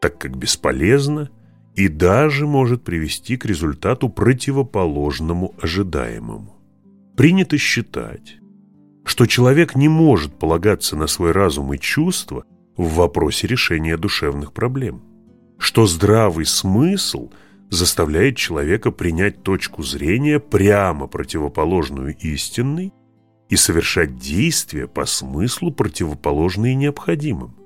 так как бесполезно и даже может привести к результату противоположному ожидаемому. Принято считать, что человек не может полагаться на свой разум и чувства в вопросе решения душевных проблем, что здравый смысл – заставляет человека принять точку зрения прямо противоположную истинной и совершать действия по смыслу противоположные необходимым.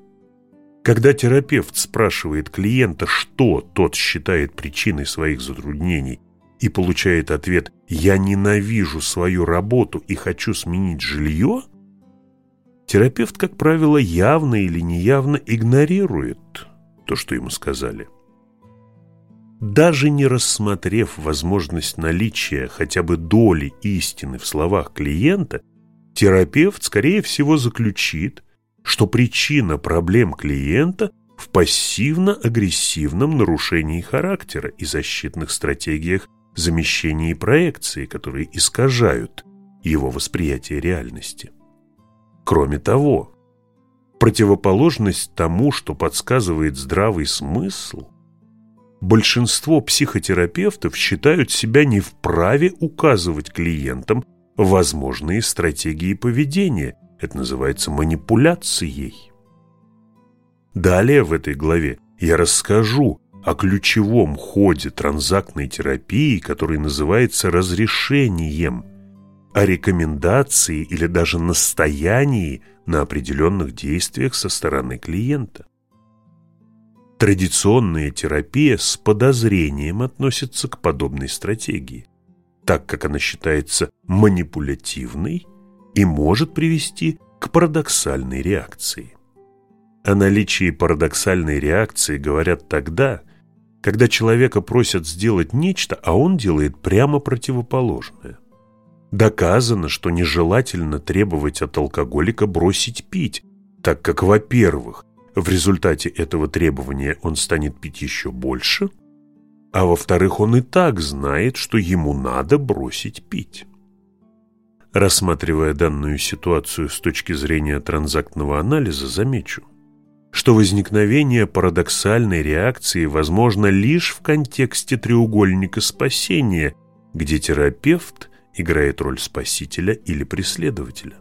Когда терапевт спрашивает клиента, что тот считает причиной своих затруднений, и получает ответ «я ненавижу свою работу и хочу сменить жилье», терапевт, как правило, явно или неявно игнорирует то, что ему сказали – даже не рассмотрев возможность наличия хотя бы доли истины в словах клиента, терапевт, скорее всего, заключит, что причина проблем клиента в пассивно-агрессивном нарушении характера и защитных стратегиях замещения и проекции, которые искажают его восприятие реальности. Кроме того, противоположность тому, что подсказывает здравый смысл, большинство психотерапевтов считают себя не вправе указывать клиентам возможные стратегии поведения. Это называется манипуляцией. Далее в этой главе я расскажу о ключевом ходе транзактной терапии, который называется разрешением, о рекомендации или даже настоянии на определенных действиях со стороны клиента. Традиционная терапия с подозрением относится к подобной стратегии, так как она считается манипулятивной и может привести к парадоксальной реакции. О наличии парадоксальной реакции говорят тогда, когда человека просят сделать нечто, а он делает прямо противоположное. Доказано, что нежелательно требовать от алкоголика бросить пить, так как, во-первых, в результате этого требования он станет пить еще больше, а во-вторых, он и так знает, что ему надо бросить пить. Рассматривая данную ситуацию с точки зрения транзактного анализа, замечу, что возникновение парадоксальной реакции возможно лишь в контексте треугольника спасения, где терапевт играет роль спасителя или преследователя.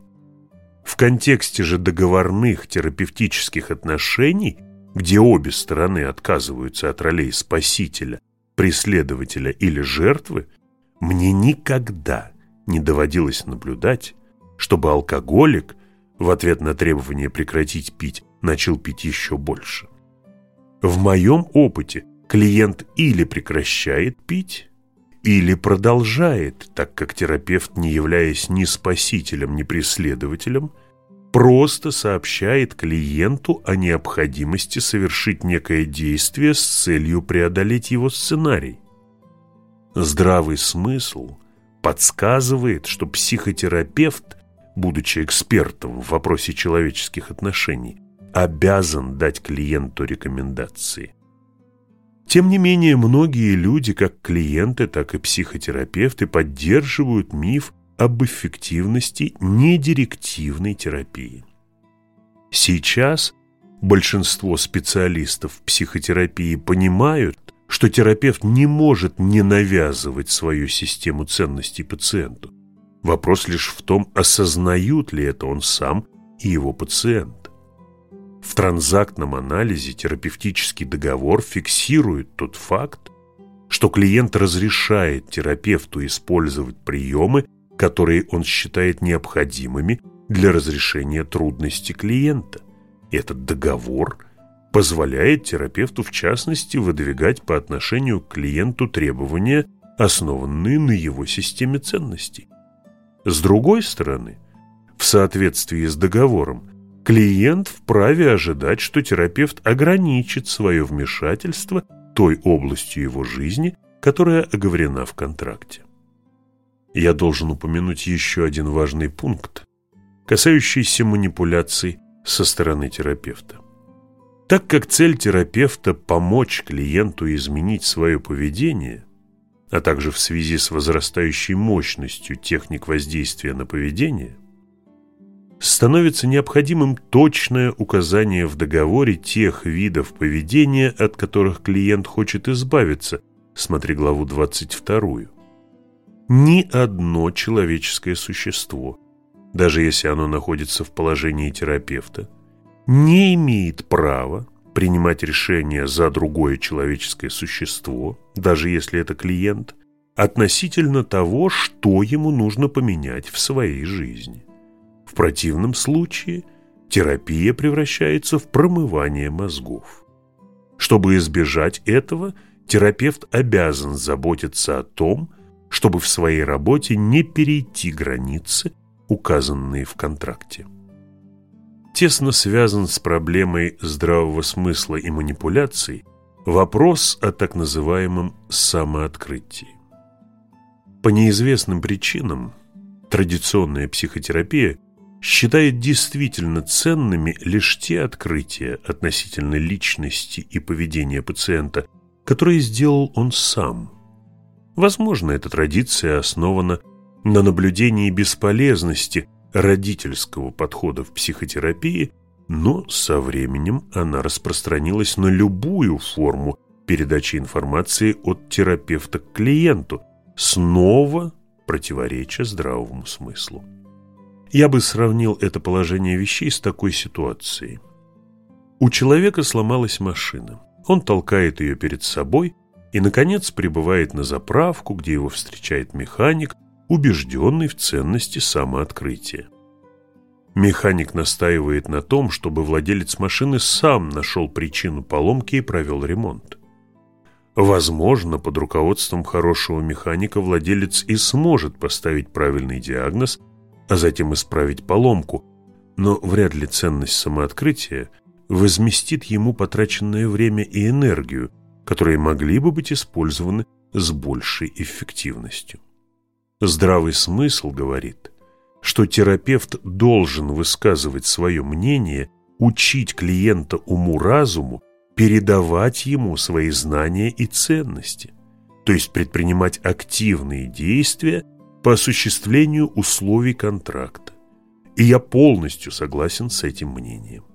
Контексте же договорных терапевтических отношений, где обе стороны отказываются от ролей спасителя, преследователя или жертвы, мне никогда не доводилось наблюдать, чтобы алкоголик в ответ на требование прекратить пить начал пить еще больше. В моем опыте клиент или прекращает пить, или продолжает, так как терапевт, не являясь ни спасителем, ни преследователем, просто сообщает клиенту о необходимости совершить некое действие с целью преодолеть его сценарий. Здравый смысл подсказывает, что психотерапевт, будучи экспертом в вопросе человеческих отношений, обязан дать клиенту рекомендации. Тем не менее, многие люди, как клиенты, так и психотерапевты, поддерживают миф об эффективности недирективной терапии. Сейчас большинство специалистов психотерапии понимают, что терапевт не может не навязывать свою систему ценностей пациенту. Вопрос лишь в том, осознают ли это он сам и его пациент. В транзактном анализе терапевтический договор фиксирует тот факт, что клиент разрешает терапевту использовать приемы, которые он считает необходимыми для разрешения трудностей клиента. Этот договор позволяет терапевту, в частности, выдвигать по отношению к клиенту требования, основанные на его системе ценностей. С другой стороны, в соответствии с договором, клиент вправе ожидать, что терапевт ограничит свое вмешательство той областью его жизни, которая оговорена в контракте. Я должен упомянуть еще один важный пункт, касающийся манипуляций со стороны терапевта. Так как цель терапевта – помочь клиенту изменить свое поведение, а также в связи с возрастающей мощностью техник воздействия на поведение, становится необходимым точное указание в договоре тех видов поведения, от которых клиент хочет избавиться, смотри главу 22. Ни одно человеческое существо, даже если оно находится в положении терапевта, не имеет права принимать решения за другое человеческое существо, даже если это клиент, относительно того, что ему нужно поменять в своей жизни. В противном случае терапия превращается в промывание мозгов. Чтобы избежать этого, терапевт обязан заботиться о том, чтобы в своей работе не перейти границы, указанные в контракте тесно связан с проблемой здравого смысла и манипуляций вопрос о так называемом самооткрытии. По неизвестным причинам традиционная психотерапия считает действительно ценными лишь те открытия относительно личности и поведения пациента, которые сделал он сам. Возможно, эта традиция основана на наблюдении бесполезности – родительского подхода в психотерапии, но со временем она распространилась на любую форму передачи информации от терапевта к клиенту, снова противореча здравому смыслу. Я бы сравнил это положение вещей с такой ситуацией. У человека сломалась машина. Он толкает ее перед собой и, наконец, прибывает на заправку, где его встречает механик, убежденный в ценности самооткрытия. Механик настаивает на том, чтобы владелец машины сам нашел причину поломки и провел ремонт. Возможно, под руководством хорошего механика владелец и сможет поставить правильный диагноз, а затем исправить поломку, но вряд ли ценность самооткрытия возместит ему потраченное время и энергию, которые могли бы быть использованы с большей эффективностью. Здравый смысл говорит, что терапевт должен высказывать свое мнение, учить клиента уму-разуму, передавать ему свои знания и ценности, то есть предпринимать активные действия по осуществлению условий контракта. И я полностью согласен с этим мнением.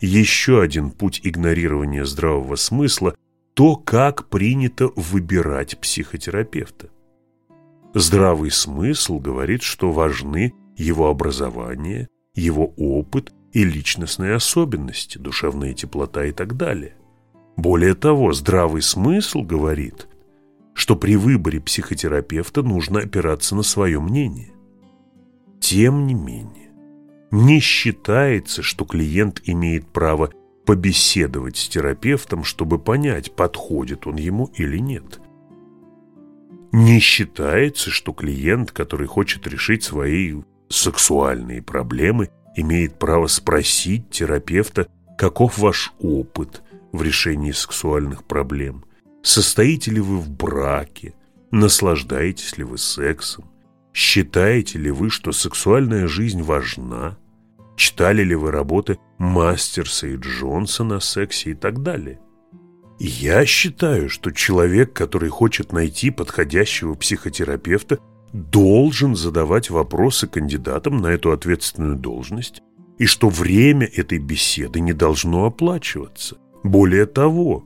Еще один путь игнорирования здравого смысла – то, как принято выбирать психотерапевта. Здравый смысл говорит, что важны его образование, его опыт и личностные особенности, душевная теплота и так далее. Более того, здравый смысл говорит, что при выборе психотерапевта нужно опираться на свое мнение. Тем не менее, не считается, что клиент имеет право побеседовать с терапевтом, чтобы понять, подходит он ему или нет. Не считается, что клиент, который хочет решить свои сексуальные проблемы, имеет право спросить терапевта, каков ваш опыт в решении сексуальных проблем, состоите ли вы в браке, наслаждаетесь ли вы сексом, считаете ли вы, что сексуальная жизнь важна, Читали ли вы работы Мастерса и Джонсона о сексе и так далее? Я считаю, что человек, который хочет найти подходящего психотерапевта, должен задавать вопросы кандидатам на эту ответственную должность, и что время этой беседы не должно оплачиваться. Более того,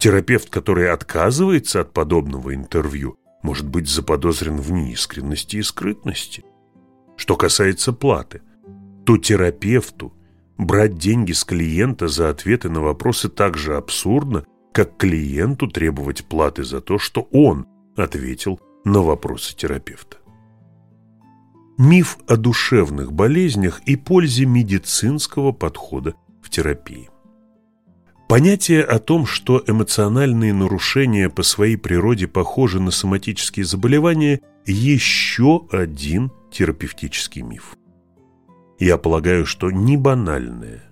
терапевт, который отказывается от подобного интервью, может быть заподозрен в неискренности и скрытности. Что касается платы, то терапевту брать деньги с клиента за ответы на вопросы так же абсурдно, как клиенту требовать платы за то, что он ответил на вопросы терапевта. Миф о душевных болезнях и пользе медицинского подхода в терапии. Понятие о том, что эмоциональные нарушения по своей природе похожи на соматические заболевания – еще один терапевтический миф. Я полагаю, что ни банальная,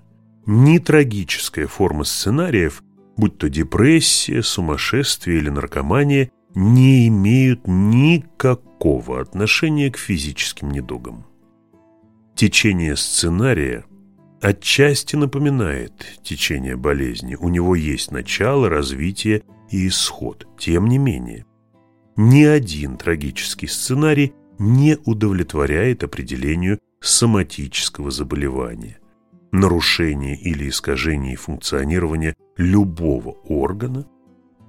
ни трагическая форма сценариев, будь то депрессия, сумасшествие или наркомания, не имеют никакого отношения к физическим недугам. Течение сценария отчасти напоминает течение болезни. У него есть начало, развитие и исход. Тем не менее, ни один трагический сценарий не удовлетворяет определению соматического заболевания. Нарушение или искажение функционирования любого органа,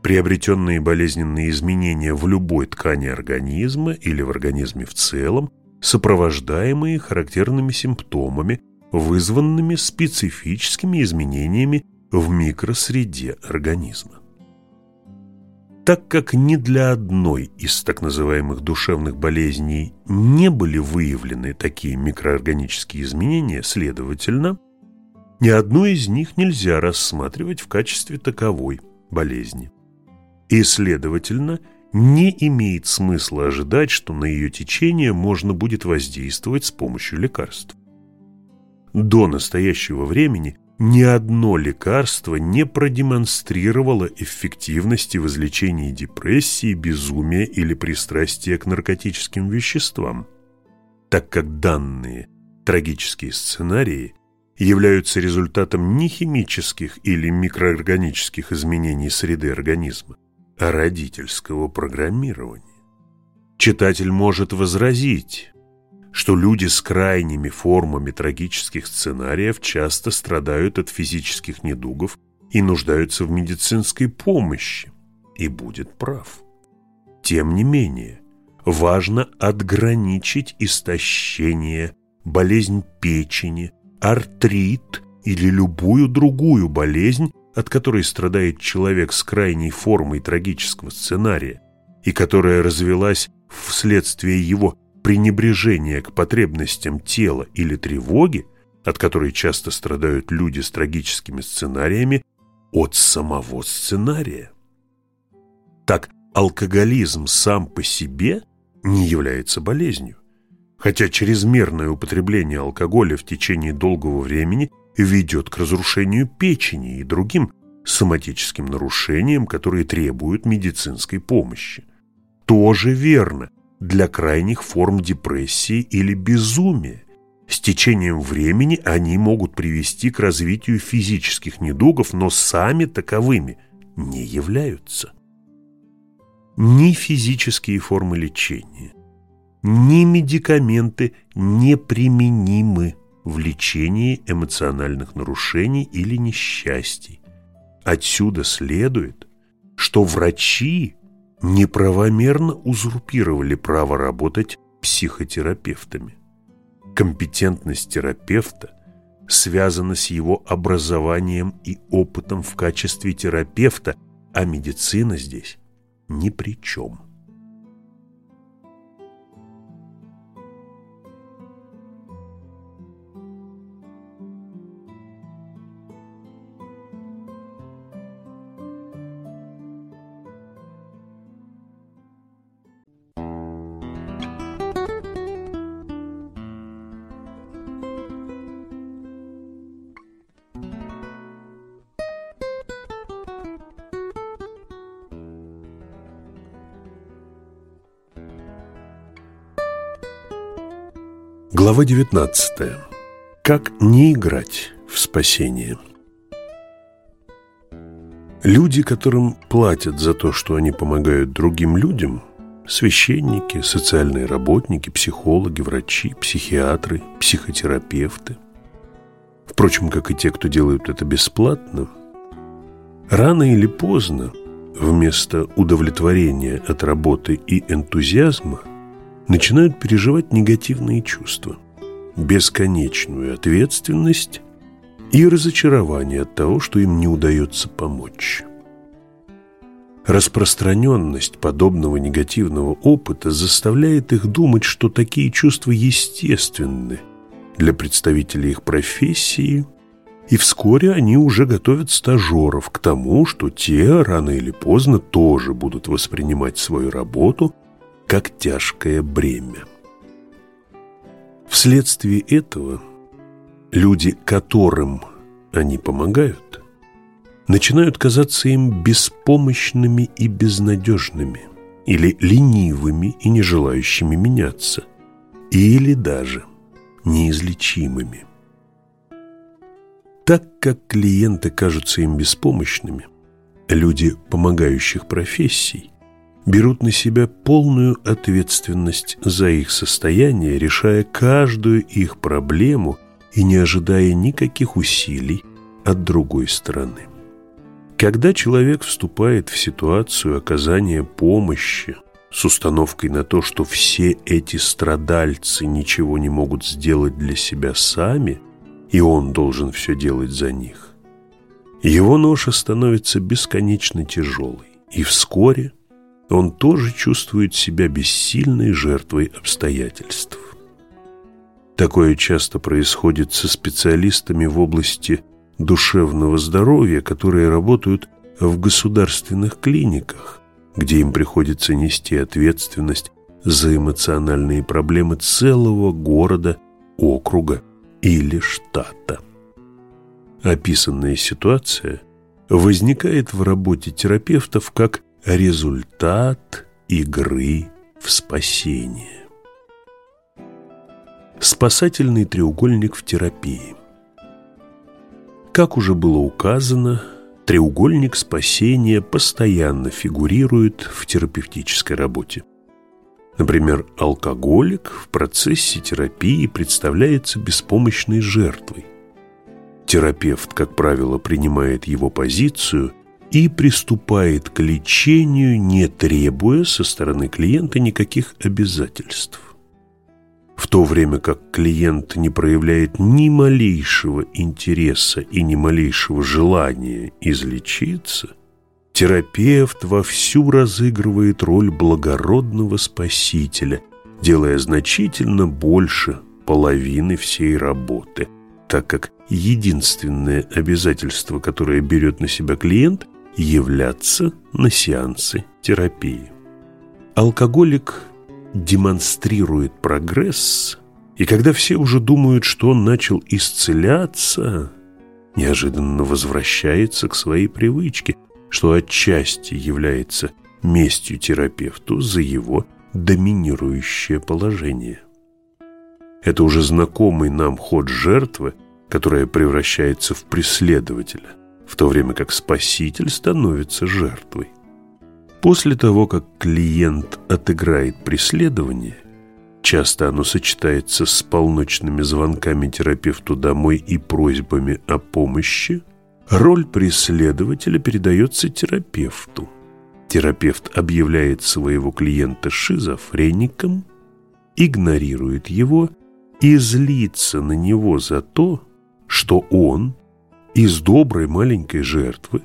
приобретенные болезненные изменения в любой ткани организма или в организме в целом, сопровождаемые характерными симптомами, вызванными специфическими изменениями в микросреде организма. Так как ни для одной из так называемых душевных болезней не были выявлены такие микроорганические изменения, следовательно, ни одну из них нельзя рассматривать в качестве таковой болезни. И, следовательно, не имеет смысла ожидать, что на ее течение можно будет воздействовать с помощью лекарств. До настоящего времени ни одно лекарство не продемонстрировало эффективности в излечении депрессии, безумия или пристрастия к наркотическим веществам, так как данные трагические сценарии являются результатом не химических или микроорганических изменений среды организма, а родительского программирования. Читатель может возразить, что люди с крайними формами трагических сценариев часто страдают от физических недугов и нуждаются в медицинской помощи, и будет прав. Тем не менее, важно отграничить истощение, болезнь печени, артрит или любую другую болезнь, от которой страдает человек с крайней формой трагического сценария и которая развелась вследствие его пренебрежение к потребностям тела или тревоги, от которой часто страдают люди с трагическими сценариями, от самого сценария. Так алкоголизм сам по себе не является болезнью, хотя чрезмерное употребление алкоголя в течение долгого времени ведет к разрушению печени и другим соматическим нарушениям, которые требуют медицинской помощи. Тоже верно для крайних форм депрессии или безумия. С течением времени они могут привести к развитию физических недугов, но сами таковыми не являются. Ни физические формы лечения, ни медикаменты не применимы в лечении эмоциональных нарушений или несчастий. Отсюда следует, что врачи неправомерно узурпировали право работать психотерапевтами. Компетентность терапевта связана с его образованием и опытом в качестве терапевта, а медицина здесь ни при чем. Глава 19. Как не играть в спасение? Люди, которым платят за то, что они помогают другим людям, священники, социальные работники, психологи, врачи, психиатры, психотерапевты, впрочем, как и те, кто делают это бесплатно, рано или поздно вместо удовлетворения от работы и энтузиазма начинают переживать негативные чувства, бесконечную ответственность и разочарование от того, что им не удается помочь. Распространенность подобного негативного опыта заставляет их думать, что такие чувства естественны для представителей их профессии, и вскоре они уже готовят стажеров к тому, что те рано или поздно тоже будут воспринимать свою работу как тяжкое бремя. Вследствие этого люди, которым они помогают, начинают казаться им беспомощными и безнадежными, или ленивыми и не желающими меняться, или даже неизлечимыми. Так как клиенты кажутся им беспомощными, люди помогающих профессий берут на себя полную ответственность за их состояние, решая каждую их проблему и не ожидая никаких усилий от другой стороны. Когда человек вступает в ситуацию оказания помощи с установкой на то, что все эти страдальцы ничего не могут сделать для себя сами – и он должен все делать за них. Его ноша становится бесконечно тяжелой, и вскоре он тоже чувствует себя бессильной жертвой обстоятельств. Такое часто происходит со специалистами в области душевного здоровья, которые работают в государственных клиниках, где им приходится нести ответственность за эмоциональные проблемы целого города, округа или штата. Описанная ситуация возникает в работе терапевтов как результат игры в спасение. Спасательный треугольник в терапии. Как уже было указано, треугольник спасения постоянно фигурирует в терапевтической работе. Например, алкоголик в процессе терапии представляется беспомощной жертвой. Терапевт, как правило, принимает его позицию и приступает к лечению, не требуя со стороны клиента никаких обязательств. В то время как клиент не проявляет ни малейшего интереса и ни малейшего желания излечиться, терапевт вовсю разыгрывает роль благородного спасителя, делая значительно больше половины всей работы, так как единственное обязательство, которое берет на себя клиент – являться на сеансы терапии. Алкоголик демонстрирует прогресс, и когда все уже думают, что он начал исцеляться, неожиданно возвращается к своей привычке – что отчасти является местью терапевту за его доминирующее положение. Это уже знакомый нам ход жертвы, которая превращается в преследователя, в то время как спаситель становится жертвой. После того, как клиент отыграет преследование, часто оно сочетается с полночными звонками терапевту домой и просьбами о помощи, Роль преследователя передается терапевту. Терапевт объявляет своего клиента шизофреником, игнорирует его и злится на него за то, что он из доброй маленькой жертвы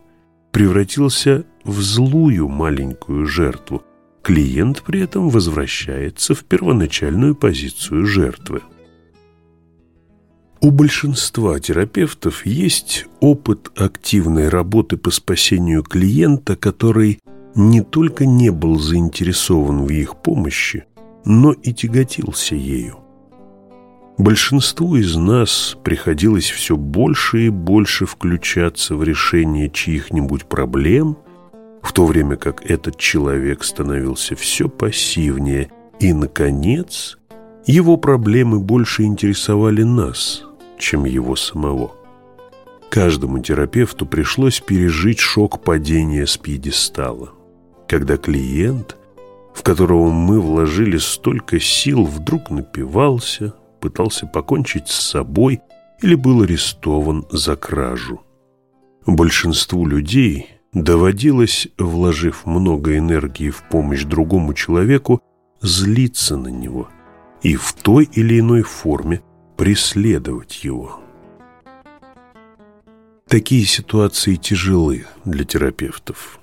превратился в злую маленькую жертву. Клиент при этом возвращается в первоначальную позицию жертвы. У большинства терапевтов есть опыт активной работы по спасению клиента, который не только не был заинтересован в их помощи, но и тяготился ею. Большинству из нас приходилось все больше и больше включаться в решение чьих-нибудь проблем, в то время как этот человек становился все пассивнее, и, наконец, его проблемы больше интересовали нас – чем его самого. Каждому терапевту пришлось пережить шок падения с пьедестала, когда клиент, в которого мы вложили столько сил, вдруг напивался, пытался покончить с собой или был арестован за кражу. Большинству людей доводилось, вложив много энергии в помощь другому человеку, злиться на него и в той или иной форме преследовать его. Такие ситуации тяжелы для терапевтов.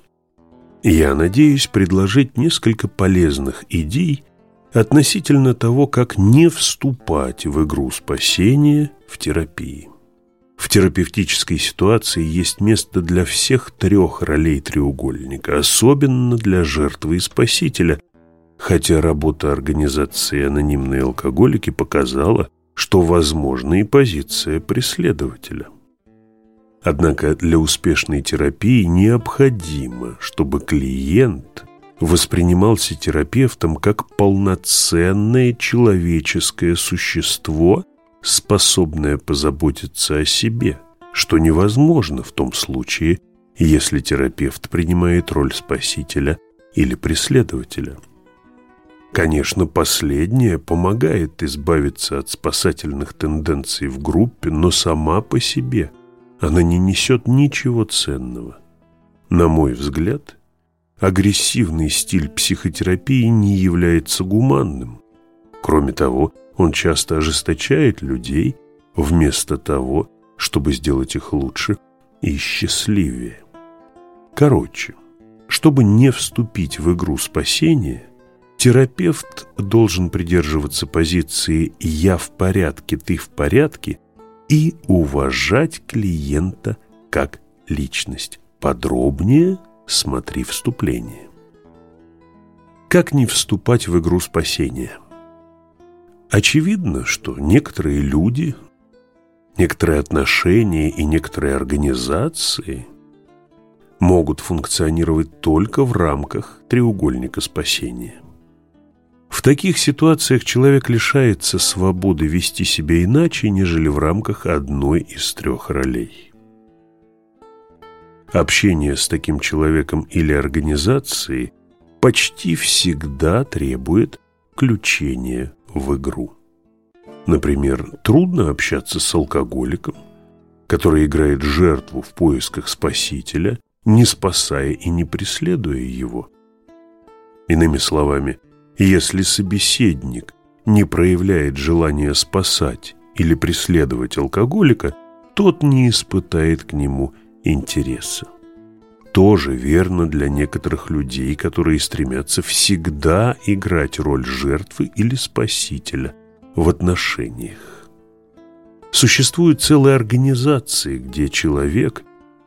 Я надеюсь предложить несколько полезных идей относительно того, как не вступать в игру спасения в терапии. В терапевтической ситуации есть место для всех трех ролей треугольника, особенно для жертвы и спасителя, хотя работа организации «Анонимные алкоголики» показала, что возможна и позиция преследователя. Однако для успешной терапии необходимо, чтобы клиент воспринимался терапевтом как полноценное человеческое существо, способное позаботиться о себе, что невозможно в том случае, если терапевт принимает роль спасителя или преследователя. Конечно, последнее помогает избавиться от спасательных тенденций в группе, но сама по себе она не несет ничего ценного. На мой взгляд, агрессивный стиль психотерапии не является гуманным. Кроме того, он часто ожесточает людей вместо того, чтобы сделать их лучше и счастливее. Короче, чтобы не вступить в игру спасения, терапевт должен придерживаться позиции «я в порядке, ты в порядке» и уважать клиента как личность. Подробнее смотри вступление. Как не вступать в игру спасения? Очевидно, что некоторые люди, некоторые отношения и некоторые организации могут функционировать только в рамках треугольника спасения. В таких ситуациях человек лишается свободы вести себя иначе, нежели в рамках одной из трех ролей. Общение с таким человеком или организацией почти всегда требует включения в игру. Например, трудно общаться с алкоголиком, который играет жертву в поисках спасителя, не спасая и не преследуя его. Иными словами, если собеседник не проявляет желания спасать или преследовать алкоголика, тот не испытает к нему интереса. Тоже верно для некоторых людей, которые стремятся всегда играть роль жертвы или спасителя в отношениях. Существуют целые организации, где человек,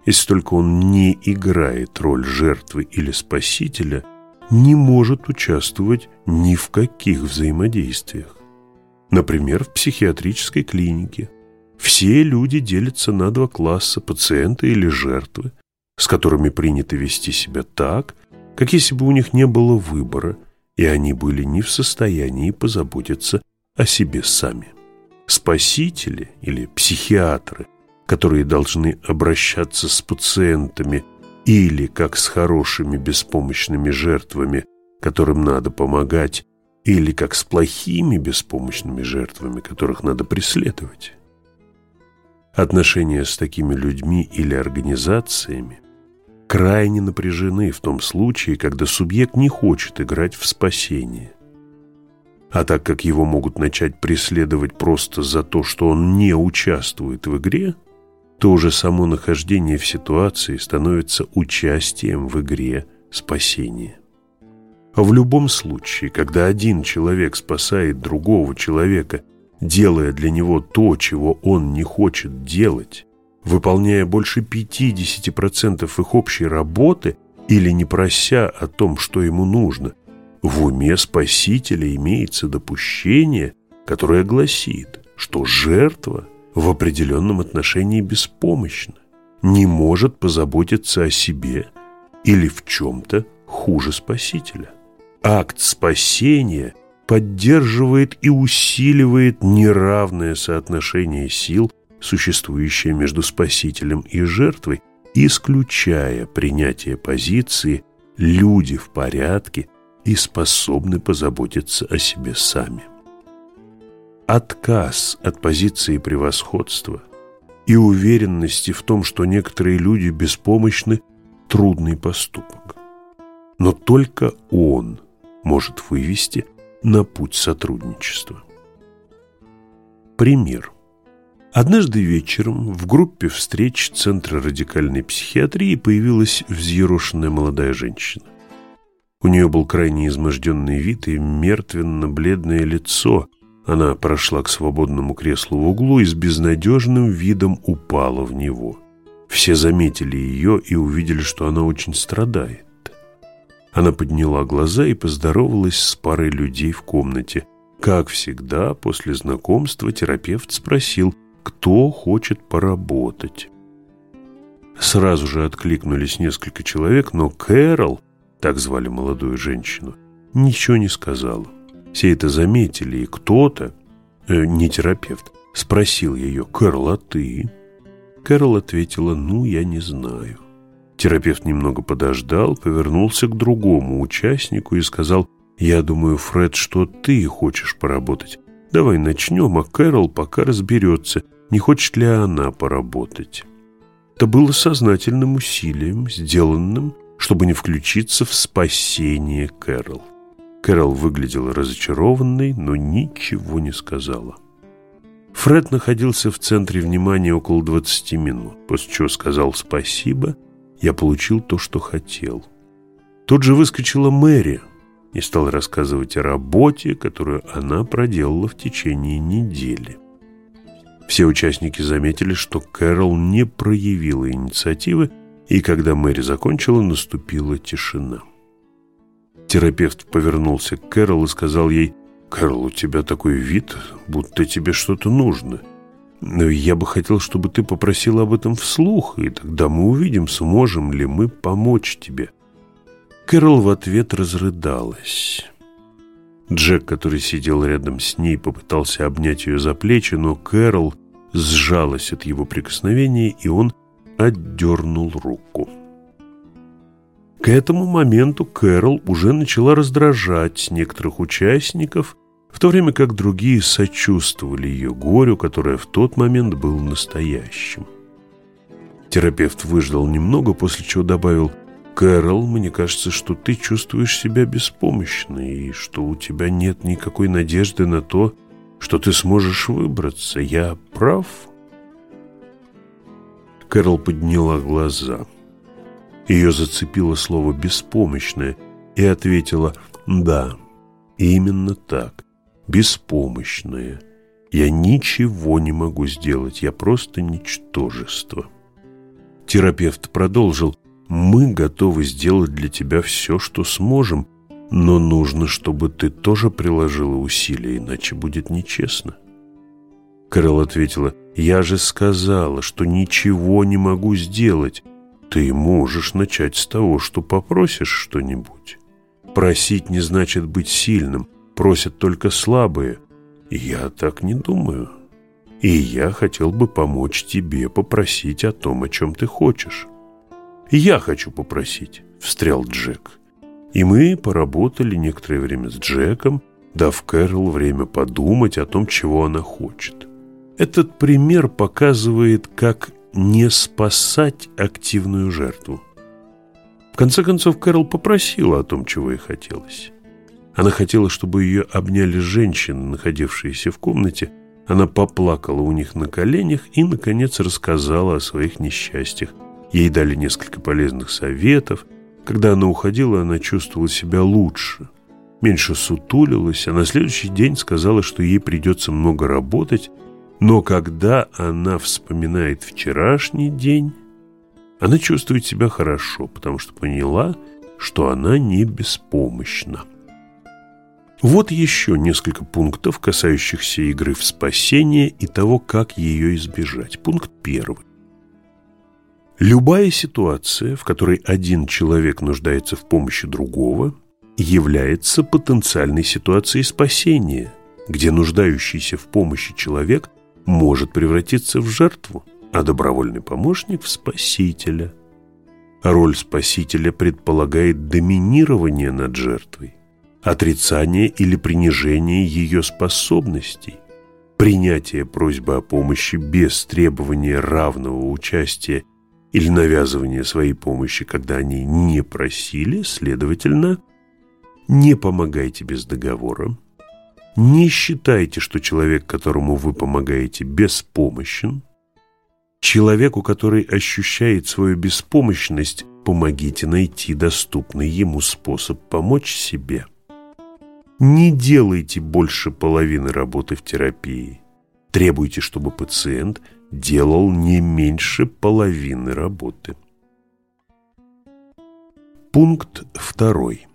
если только он не играет роль жертвы или спасителя, не может участвовать ни в каких взаимодействиях. Например, в психиатрической клинике. Все люди делятся на два класса – пациенты или жертвы с которыми принято вести себя так, как если бы у них не было выбора, и они были не в состоянии позаботиться о себе сами. Спасители или психиатры, которые должны обращаться с пациентами или как с хорошими беспомощными жертвами, которым надо помогать, или как с плохими беспомощными жертвами, которых надо преследовать. Отношения с такими людьми или организациями крайне напряжены в том случае, когда субъект не хочет играть в спасение. А так как его могут начать преследовать просто за то, что он не участвует в игре, то уже само нахождение в ситуации становится участием в игре спасения. В любом случае, когда один человек спасает другого человека, делая для него то, чего он не хочет делать, выполняя больше 50% их общей работы или не прося о том, что ему нужно, в уме спасителя имеется допущение, которое гласит, что жертва в определенном отношении беспомощна, не может позаботиться о себе или в чем-то хуже спасителя. Акт спасения поддерживает и усиливает неравное соотношение сил, существующее между спасителем и жертвой, исключая принятие позиции «люди в порядке и способны позаботиться о себе сами». Отказ от позиции превосходства и уверенности в том, что некоторые люди беспомощны – трудный поступок. Но только он может вывести на путь сотрудничества. Пример. Однажды вечером в группе встреч Центра радикальной психиатрии появилась взъерошенная молодая женщина. У нее был крайне изможденный вид и мертвенно-бледное лицо. Она прошла к свободному креслу в углу и с безнадежным видом упала в него. Все заметили ее и увидели, что она очень страдает. Она подняла глаза и поздоровалась с парой людей в комнате. Как всегда, после знакомства терапевт спросил, кто хочет поработать. Сразу же откликнулись несколько человек, но Кэрол, так звали молодую женщину, ничего не сказала. Все это заметили, и кто-то, э, не терапевт, спросил ее, «Кэрол, а ты?» Кэрол ответила, «Ну, я не знаю». Терапевт немного подождал, повернулся к другому участнику и сказал, «Я думаю, Фред, что ты хочешь поработать. Давай начнем, а Кэрол пока разберется, не хочет ли она поработать. Это было сознательным усилием, сделанным, чтобы не включиться в спасение Кэрол. Кэрол выглядела разочарованной, но ничего не сказала. Фред находился в центре внимания около 20 минут, после чего сказал «спасибо», я получил то, что хотел. Тут же выскочила Мэри и стала рассказывать о работе, которую она проделала в течение недели. Все участники заметили, что Кэрол не проявила инициативы, и когда Мэри закончила, наступила тишина. Терапевт повернулся к Кэрол и сказал ей, «Кэрол, у тебя такой вид, будто тебе что-то нужно. Но я бы хотел, чтобы ты попросила об этом вслух, и тогда мы увидим, сможем ли мы помочь тебе». Кэрол в ответ разрыдалась. Джек, который сидел рядом с ней, попытался обнять ее за плечи, но Кэрол сжалась от его прикосновения, и он отдернул руку. К этому моменту Кэрол уже начала раздражать некоторых участников, в то время как другие сочувствовали ее горю, которое в тот момент был настоящим. Терапевт выждал немного, после чего добавил – Кэрол, мне кажется, что ты чувствуешь себя беспомощной и что у тебя нет никакой надежды на то, что ты сможешь выбраться. Я прав?» Кэрол подняла глаза. Ее зацепило слово «беспомощное» и ответила «Да, именно так, беспомощное. Я ничего не могу сделать, я просто ничтожество». Терапевт продолжил мы готовы сделать для тебя все, что сможем, но нужно, чтобы ты тоже приложила усилия, иначе будет нечестно. Кэрол ответила, я же сказала, что ничего не могу сделать. Ты можешь начать с того, что попросишь что-нибудь. Просить не значит быть сильным, просят только слабые. Я так не думаю. И я хотел бы помочь тебе попросить о том, о чем ты хочешь. «Я хочу попросить», — встрял Джек. И мы поработали некоторое время с Джеком, дав Кэрол время подумать о том, чего она хочет. Этот пример показывает, как не спасать активную жертву. В конце концов, Кэрол попросила о том, чего ей хотелось. Она хотела, чтобы ее обняли женщины, находившиеся в комнате. Она поплакала у них на коленях и, наконец, рассказала о своих несчастьях. Ей дали несколько полезных советов. Когда она уходила, она чувствовала себя лучше. Меньше сутулилась, а на следующий день сказала, что ей придется много работать. Но когда она вспоминает вчерашний день, она чувствует себя хорошо, потому что поняла, что она не беспомощна. Вот еще несколько пунктов, касающихся игры в спасение и того, как ее избежать. Пункт первый. Любая ситуация, в которой один человек нуждается в помощи другого, является потенциальной ситуацией спасения, где нуждающийся в помощи человек может превратиться в жертву, а добровольный помощник – в спасителя. Роль спасителя предполагает доминирование над жертвой, отрицание или принижение ее способностей, принятие просьбы о помощи без требования равного участия или навязывания своей помощи, когда они не просили, следовательно, не помогайте без договора, не считайте, что человек, которому вы помогаете, беспомощен. Человеку, который ощущает свою беспомощность, помогите найти доступный ему способ помочь себе. Не делайте больше половины работы в терапии. Требуйте, чтобы пациент делал не меньше половины работы. Пункт второй.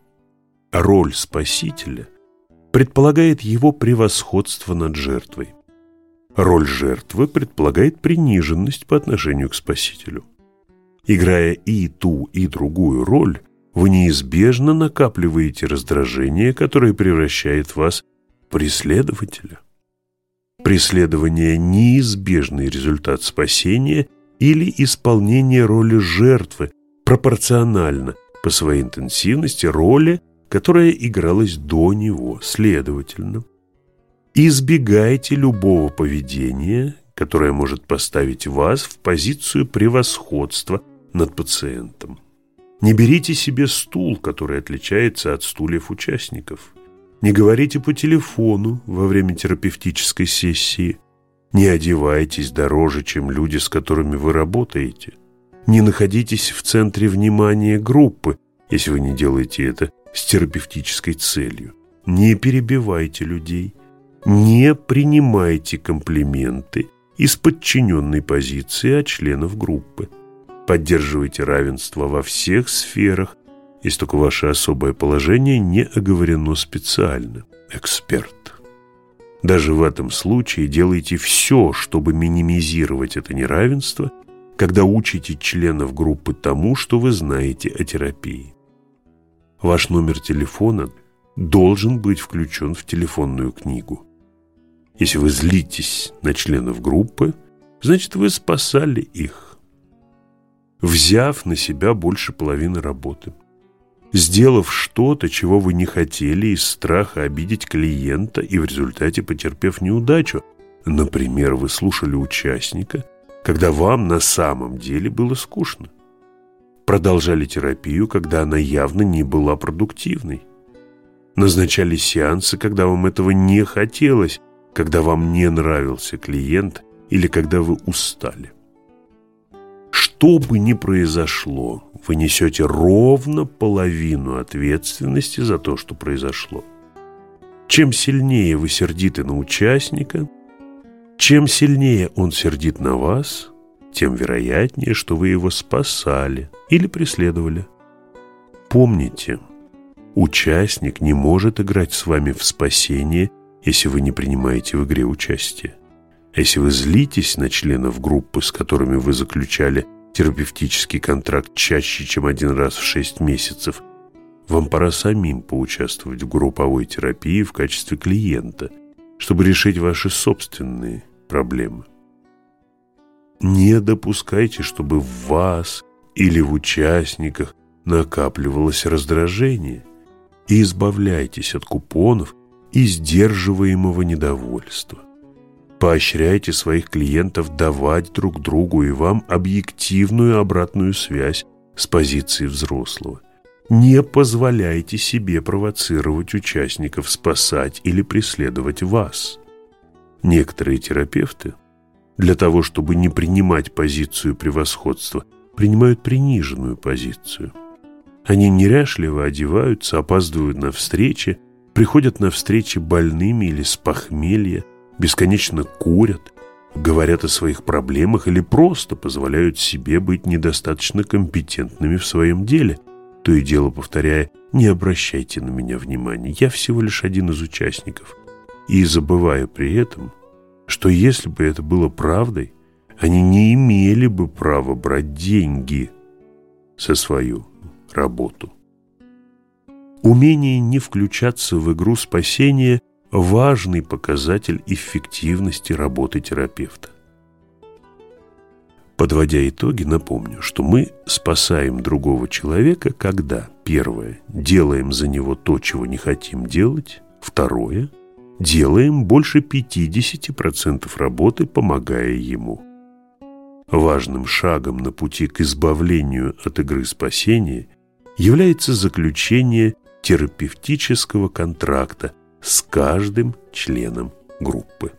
Роль спасителя предполагает его превосходство над жертвой. Роль жертвы предполагает приниженность по отношению к спасителю. Играя и ту, и другую роль, вы неизбежно накапливаете раздражение, которое превращает вас в преследователя. Преследование – неизбежный результат спасения или исполнения роли жертвы пропорционально по своей интенсивности роли, которая игралась до него, следовательно. Избегайте любого поведения, которое может поставить вас в позицию превосходства над пациентом. Не берите себе стул, который отличается от стульев участников. Не говорите по телефону во время терапевтической сессии. Не одевайтесь дороже, чем люди, с которыми вы работаете. Не находитесь в центре внимания группы, если вы не делаете это с терапевтической целью. Не перебивайте людей. Не принимайте комплименты из подчиненной позиции от членов группы. Поддерживайте равенство во всех сферах, если только ваше особое положение не оговорено специально. Эксперт. Даже в этом случае делайте все, чтобы минимизировать это неравенство, когда учите членов группы тому, что вы знаете о терапии. Ваш номер телефона должен быть включен в телефонную книгу. Если вы злитесь на членов группы, значит, вы спасали их взяв на себя больше половины работы. Сделав что-то, чего вы не хотели из страха обидеть клиента и в результате потерпев неудачу. Например, вы слушали участника, когда вам на самом деле было скучно. Продолжали терапию, когда она явно не была продуктивной. Назначали сеансы, когда вам этого не хотелось, когда вам не нравился клиент или когда вы устали. Что бы ни произошло, вы несете ровно половину ответственности за то, что произошло. Чем сильнее вы сердиты на участника, чем сильнее он сердит на вас, тем вероятнее, что вы его спасали или преследовали. Помните, участник не может играть с вами в спасение, если вы не принимаете в игре участие. Если вы злитесь на членов группы, с которыми вы заключали терапевтический контракт чаще, чем один раз в шесть месяцев, вам пора самим поучаствовать в групповой терапии в качестве клиента, чтобы решить ваши собственные проблемы. Не допускайте, чтобы в вас или в участниках накапливалось раздражение и избавляйтесь от купонов и сдерживаемого недовольства. Поощряйте своих клиентов давать друг другу и вам объективную обратную связь с позиции взрослого. Не позволяйте себе провоцировать участников спасать или преследовать вас. Некоторые терапевты для того, чтобы не принимать позицию превосходства, принимают приниженную позицию. Они неряшливо одеваются, опаздывают на встречи, приходят на встречи больными или с похмелья, бесконечно курят, говорят о своих проблемах или просто позволяют себе быть недостаточно компетентными в своем деле, то и дело повторяя «не обращайте на меня внимания, я всего лишь один из участников», и забывая при этом, что если бы это было правдой, они не имели бы права брать деньги за свою работу. Умение не включаться в игру спасения – важный показатель эффективности работы терапевта. Подводя итоги, напомню, что мы спасаем другого человека, когда, первое, делаем за него то, чего не хотим делать, второе, делаем больше 50% работы, помогая ему. Важным шагом на пути к избавлению от игры спасения является заключение терапевтического контракта с каждым членом группы.